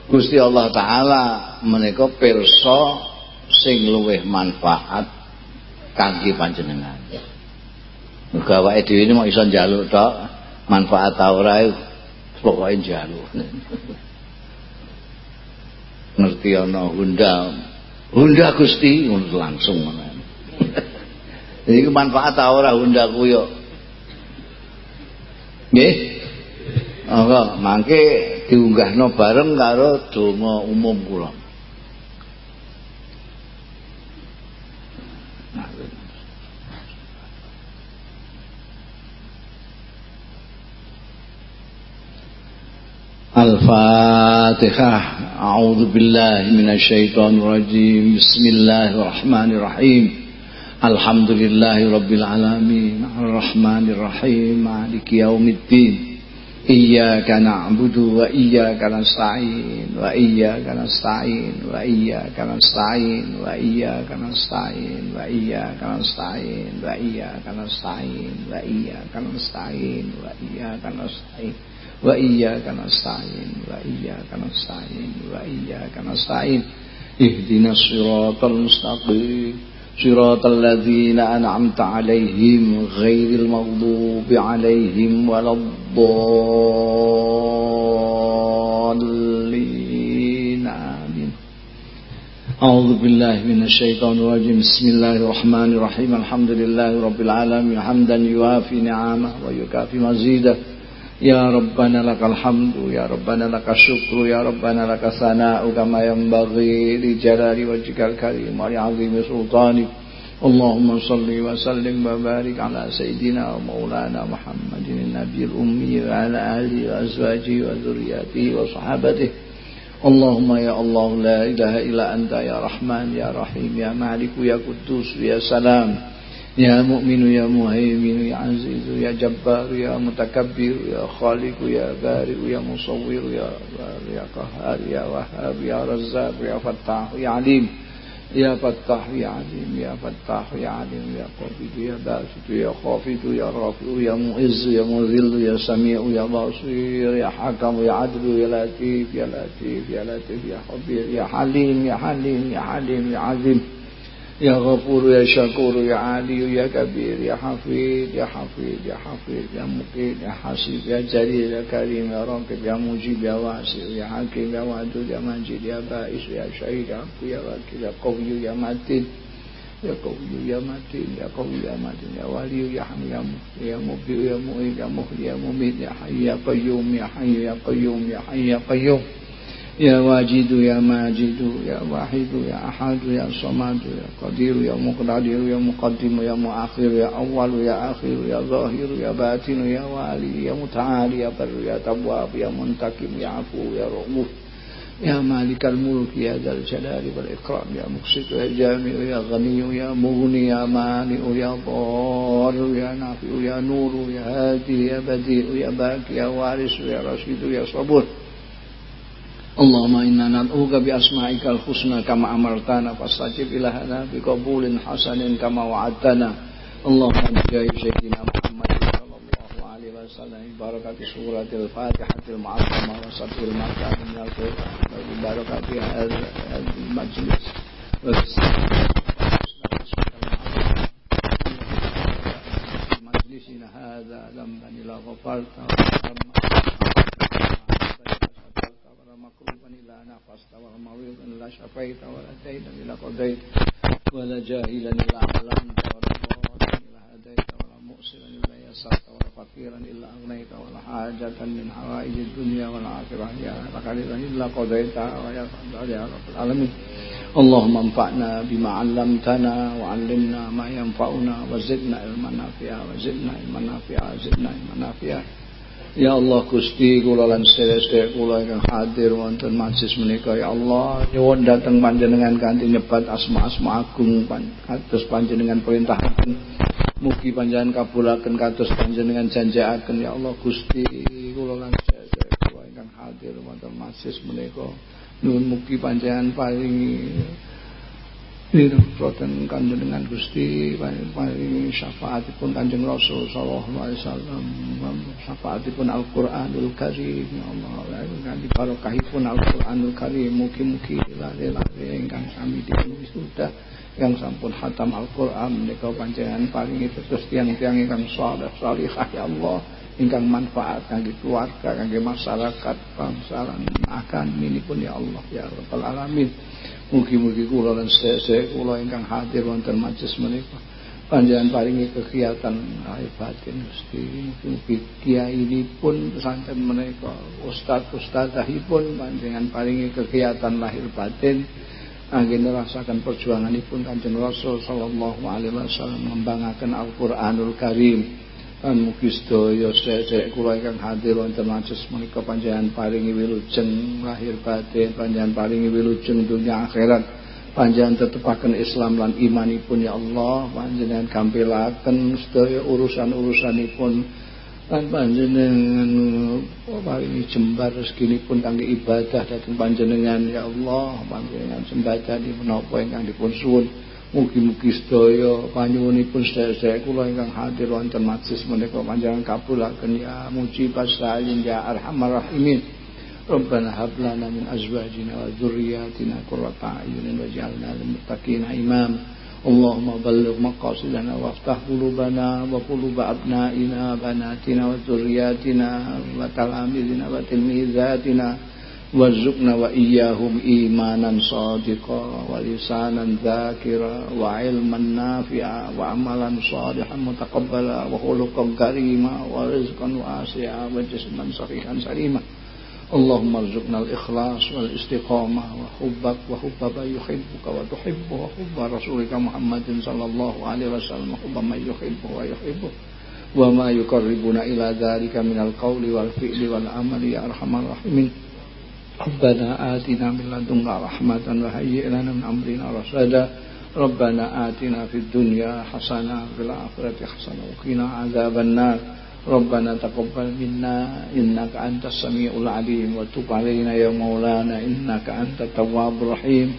Gusti Allah taala menika pirsa sing luwih manfaat kangge panjenengan. Muga awake ini mau iso njaluk tok, manfaat ta ora pokoke njaluk. Ngerti ana Honda. Honda Gusti langsung ngono Iki manfaat ta ora Honda ku yo. Nggih. Monggo mangke diunggahno bareng karo donga umum kula. الفاتحة أعوذ بالله من الشيطان الرجيم بسم الله الرحمن الرحيم Alhamdulillahi Rabbil Alamin Ar-Rahmanir Rahim Maliki Yaumiddin Iyyaka na'budu wa iyyaka nasta'in wa iyyaka nasta'in wa iyyaka nasta'in wa iyyaka nasta'in wa iyyaka nasta'in wa iyyaka nasta'in wa iyyaka nasta'in wa iyyaka nasta'in wa iyyaka nasta'in wa iyyaka nasta'in wa iyyaka nasta'in ihdinas siratal mustaqim صراط الذين أنعمت عليهم غير المغضوب عليهم ولا الضالين. آمين. أعوذ بالله من الشيطان الرجيم. بسم الله الرحمن الرحيم. الحمد لله رب العالمين. حمدا يوافي نعمه ويكافي مزيده. يا ربنا لك الحمد يا ربنا لك الشكر يا ربنا لك الثناء كما ينبغي لجلال وجهك الكريم ولعظيم سلطانك. اللهم صل وسلم وبارك على سيدنا ومولانا محمد النبي الأمي وعلى آله وأزواجه وذرياته وصحابته. اللهم يا الله لا إله إلا أنت يا رحمن يا رحيم يا مالك يا قدوس يا سلام. يا مؤمن يا مهيمن يا عزيز يا جبار يا متكبر يا خالق يا بارئ يا مصور يا يا قهار يا وهاب يا رزاق يا فتاح يا عليم يا فتاح يا عليم يا فتاح يا عليم يا قابض يا باسط يا خافض يا رافع يا معز يا مذل يا سميع يا بصير يا حكم يا عدل يا لطيف يا لطيف يا لطيف يا خبير يا حليم يا حليم يا حليم يا عظيم. يا غفور يا شكور يا علي يا كبير يا حفيظ يا حفيظ يا حفيظ يا مقيت يا حسيب يا جليل يا كريم يا راكب يا مجيب يا واسع يا حكيم يا ودود يا مجيد يا بائس يا شهيد يا عفو يا وكيل يا قوي يا متين يا قوي يا متين يا قوي يا متين يا ولي يا حمي يا مبدئ يا مبدئ يا مؤيد يا مهدي يا مميت يا حي يا قيوم يا حي يا قيوم يا حي يا قيوم. يا واجد يا ماجد يا واحد يا أحد يا صمد يا قدير يا مقتدر يا مقدم يا مؤخر يا أول يا آخر يا ظاهر يا باطن يا والي يا متعالي يا بر يا تواب يا منتقم يا عفو يا رؤوف يا مالك الملك يا ذا الجلال والإكرام يا مقسط يا جامع يا غني يا مغني يا مانع يا ضار يا نافع يا نور يا هادي يا بديع يا باكي يا وارث يا رشيد يا صبور. اللهم إنا ندعوك بأسمائك الحسنى كما أمرتنا فاستجب لنا بقبول حسن كما وعدتنا اللهم بجاه سيدنا محمد صلى الله عليه وسلم بركة سورة الفاتحة المعظمة وسط المكان من القرآن في هذا المجلس مجلسنا هذا لما إلى غفرت hadha lamban ila ghafarta نافست ومريضا لا شفيت ولا دينا إلا قضيت. ولا جاهلا إلا علمت ولا ضالا إلا هديت ولا مؤسرا إلا يسرت ولا فقيرا إلا أغنيت ولا حاجة من حوائج الدنيا والآخرة. يا لك إلا قضيتها ويا يا رب العالمين. اللهم انفعنا بما علمتنا وعلمنا ما ينفعنا وزدنا علما نافعا وزدنا علما نافعا وزدنا علما نافعا. Ya Allah Gusti kula lan sedherek kula ingkang hadir wonten majelis menika. Ya Allah nyuwun dhateng panjenengan kanthi nyebat asma-asma agung kados panjenengan perintahaken Mugi panjenengan kabulaken kados panjenengan janjiaken ya Allah Gusti kula lan kula ingkang hadir wonten masis menika. Nuwun mugi panjenengan paringi Niroten kanjeng dengan Gusti paring syafaatipun kanjeng Rasul sallallahu alaihi wasallam syafaatipun Al-Qur'anul Karim ya Allah kanthi barokahipun Al-Qur'anul Karim mugi-mugi lare-lare ingkang sami dipun sudah yang sampun hatam Al-Qur'an menika panjenengan paringi terus tiang-tiang ingkang saleh salihah ya Allah ingkang manfaat kangge keluarga kangge masyarakat bangsa lan akan minipun ya Allah ya rabbal alamin Mugi-mugi kula lan sedherek kula ingkang hadir wonten majelis menika. Panjenengan paringi kegiatan batin Gusti. Mugi kiai ini pun pesantren menika ustaz ustazahipun panjenengan paringi kegiatan lahir batin. Angge nerasaken perjuanganipun Kanjeng Rasul sallallahu alaihi wasallam ngembangaken Al-Qur'anul Karim Lan mugi sedaya sedherek kula ingkang hadir wonten majelis menika panjenengan paringi wilujeng lahir batin, panjenengan paringi wilujeng dunia akhirat. Panjenengan tetepaken Islam lan imanipun ya Allah, panjenengan gampilaken sedaya urusan-urusanipun lan panjenengan paringi jembar rezekinipun kangge ibadah dhateng panjenengan ya Allah, panjenengan sembadani menapa ingkang dipun suwun. Mugi-mugi sedaya panyuwunipun sedherek kula ingkang hadir wonten majelis menika panjenengan kabulaken ya mujibas sa'ilin ya arhamar rahimin. Rabbana hab lana min azwajina wa dzurriyyatina qurrata a'yunin waj'alna lil muttaqina imam. Allahumma balligh maqasidana waftah qulubana wa quluba abnaina banatina wa dzurriyyatina wa talamizina wa tilmizatina وارزقنا وإياهم إيمانا صادقا ولسانا ذاكرا وعلما نافعا وعملا صالحا متقبلا وخلقا كريما ورزقا واسعا وجسما صحيحا سليما. اللهم ارزقنا الإخلاص والاستقامة وحبك وحب من يحبك وتحبه وحب رسولك محمد صلى الله عليه وسلم. وحب من يحبه ويحبه. وما يقربنا إلى ذلك من القول والفعل والعمل يا أرحم الراحمين. ربنا آتنا من لدنك رحمة وهيئ لنا من أمرنا رشدا. ربنا آتنا في الدنيا حسنة وفي الآخرة حسنة وقنا عذاب النار. ربنا تقبل منا إنك أنت السميع العليم. وتب علينا يا مولانا إنك أنت التواب الرحيم.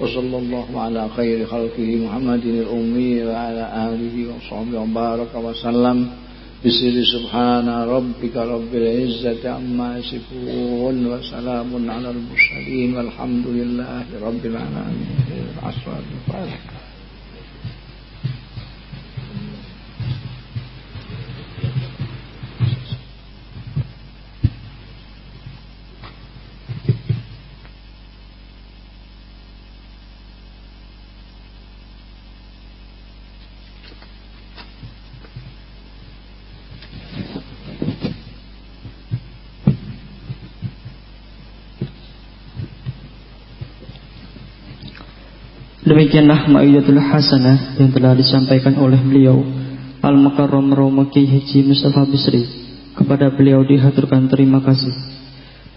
وصلى الله على خير خلقه محمد الأمي وعلى آله وصحبه وبارك وسلم. بسر سبحان ربك رب العزة عما يصفون وسلام على المرسلين والحمد لله رب العالمين. العصر Demikianlah Ma'idatul Hasanah yang telah disampaikan oleh beliau Al-Makarram Rawmaki Haji Mustafa Bisri. Kepada beliau dihaturkan terima kasih.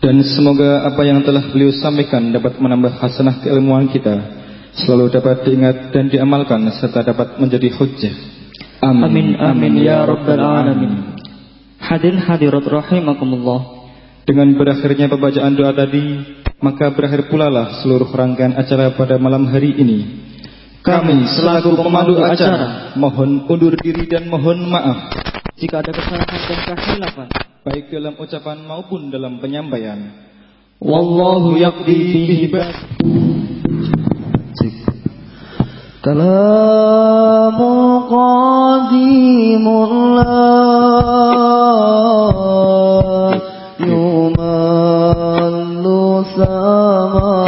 Dan semoga apa yang telah beliau sampaikan dapat menambah hasanah keilmuan kita. Selalu dapat diingat dan diamalkan serta dapat menjadi hujjah. Amin. Amin, amin ya Rabbal Alamin. Hadirin hadirat rahimakumullah. Dengan berakhirnya pembacaan doa tadi maka berakhir pula lah seluruh rangkaian acara pada malam hari ini. Kami selaku pemandu acara mohon undur diri dan mohon maaf jika ada kesalahan dan kehilafan baik dalam ucapan maupun dalam penyampaian. Wallahu yaqdi bihi qadimullah yumallu Osama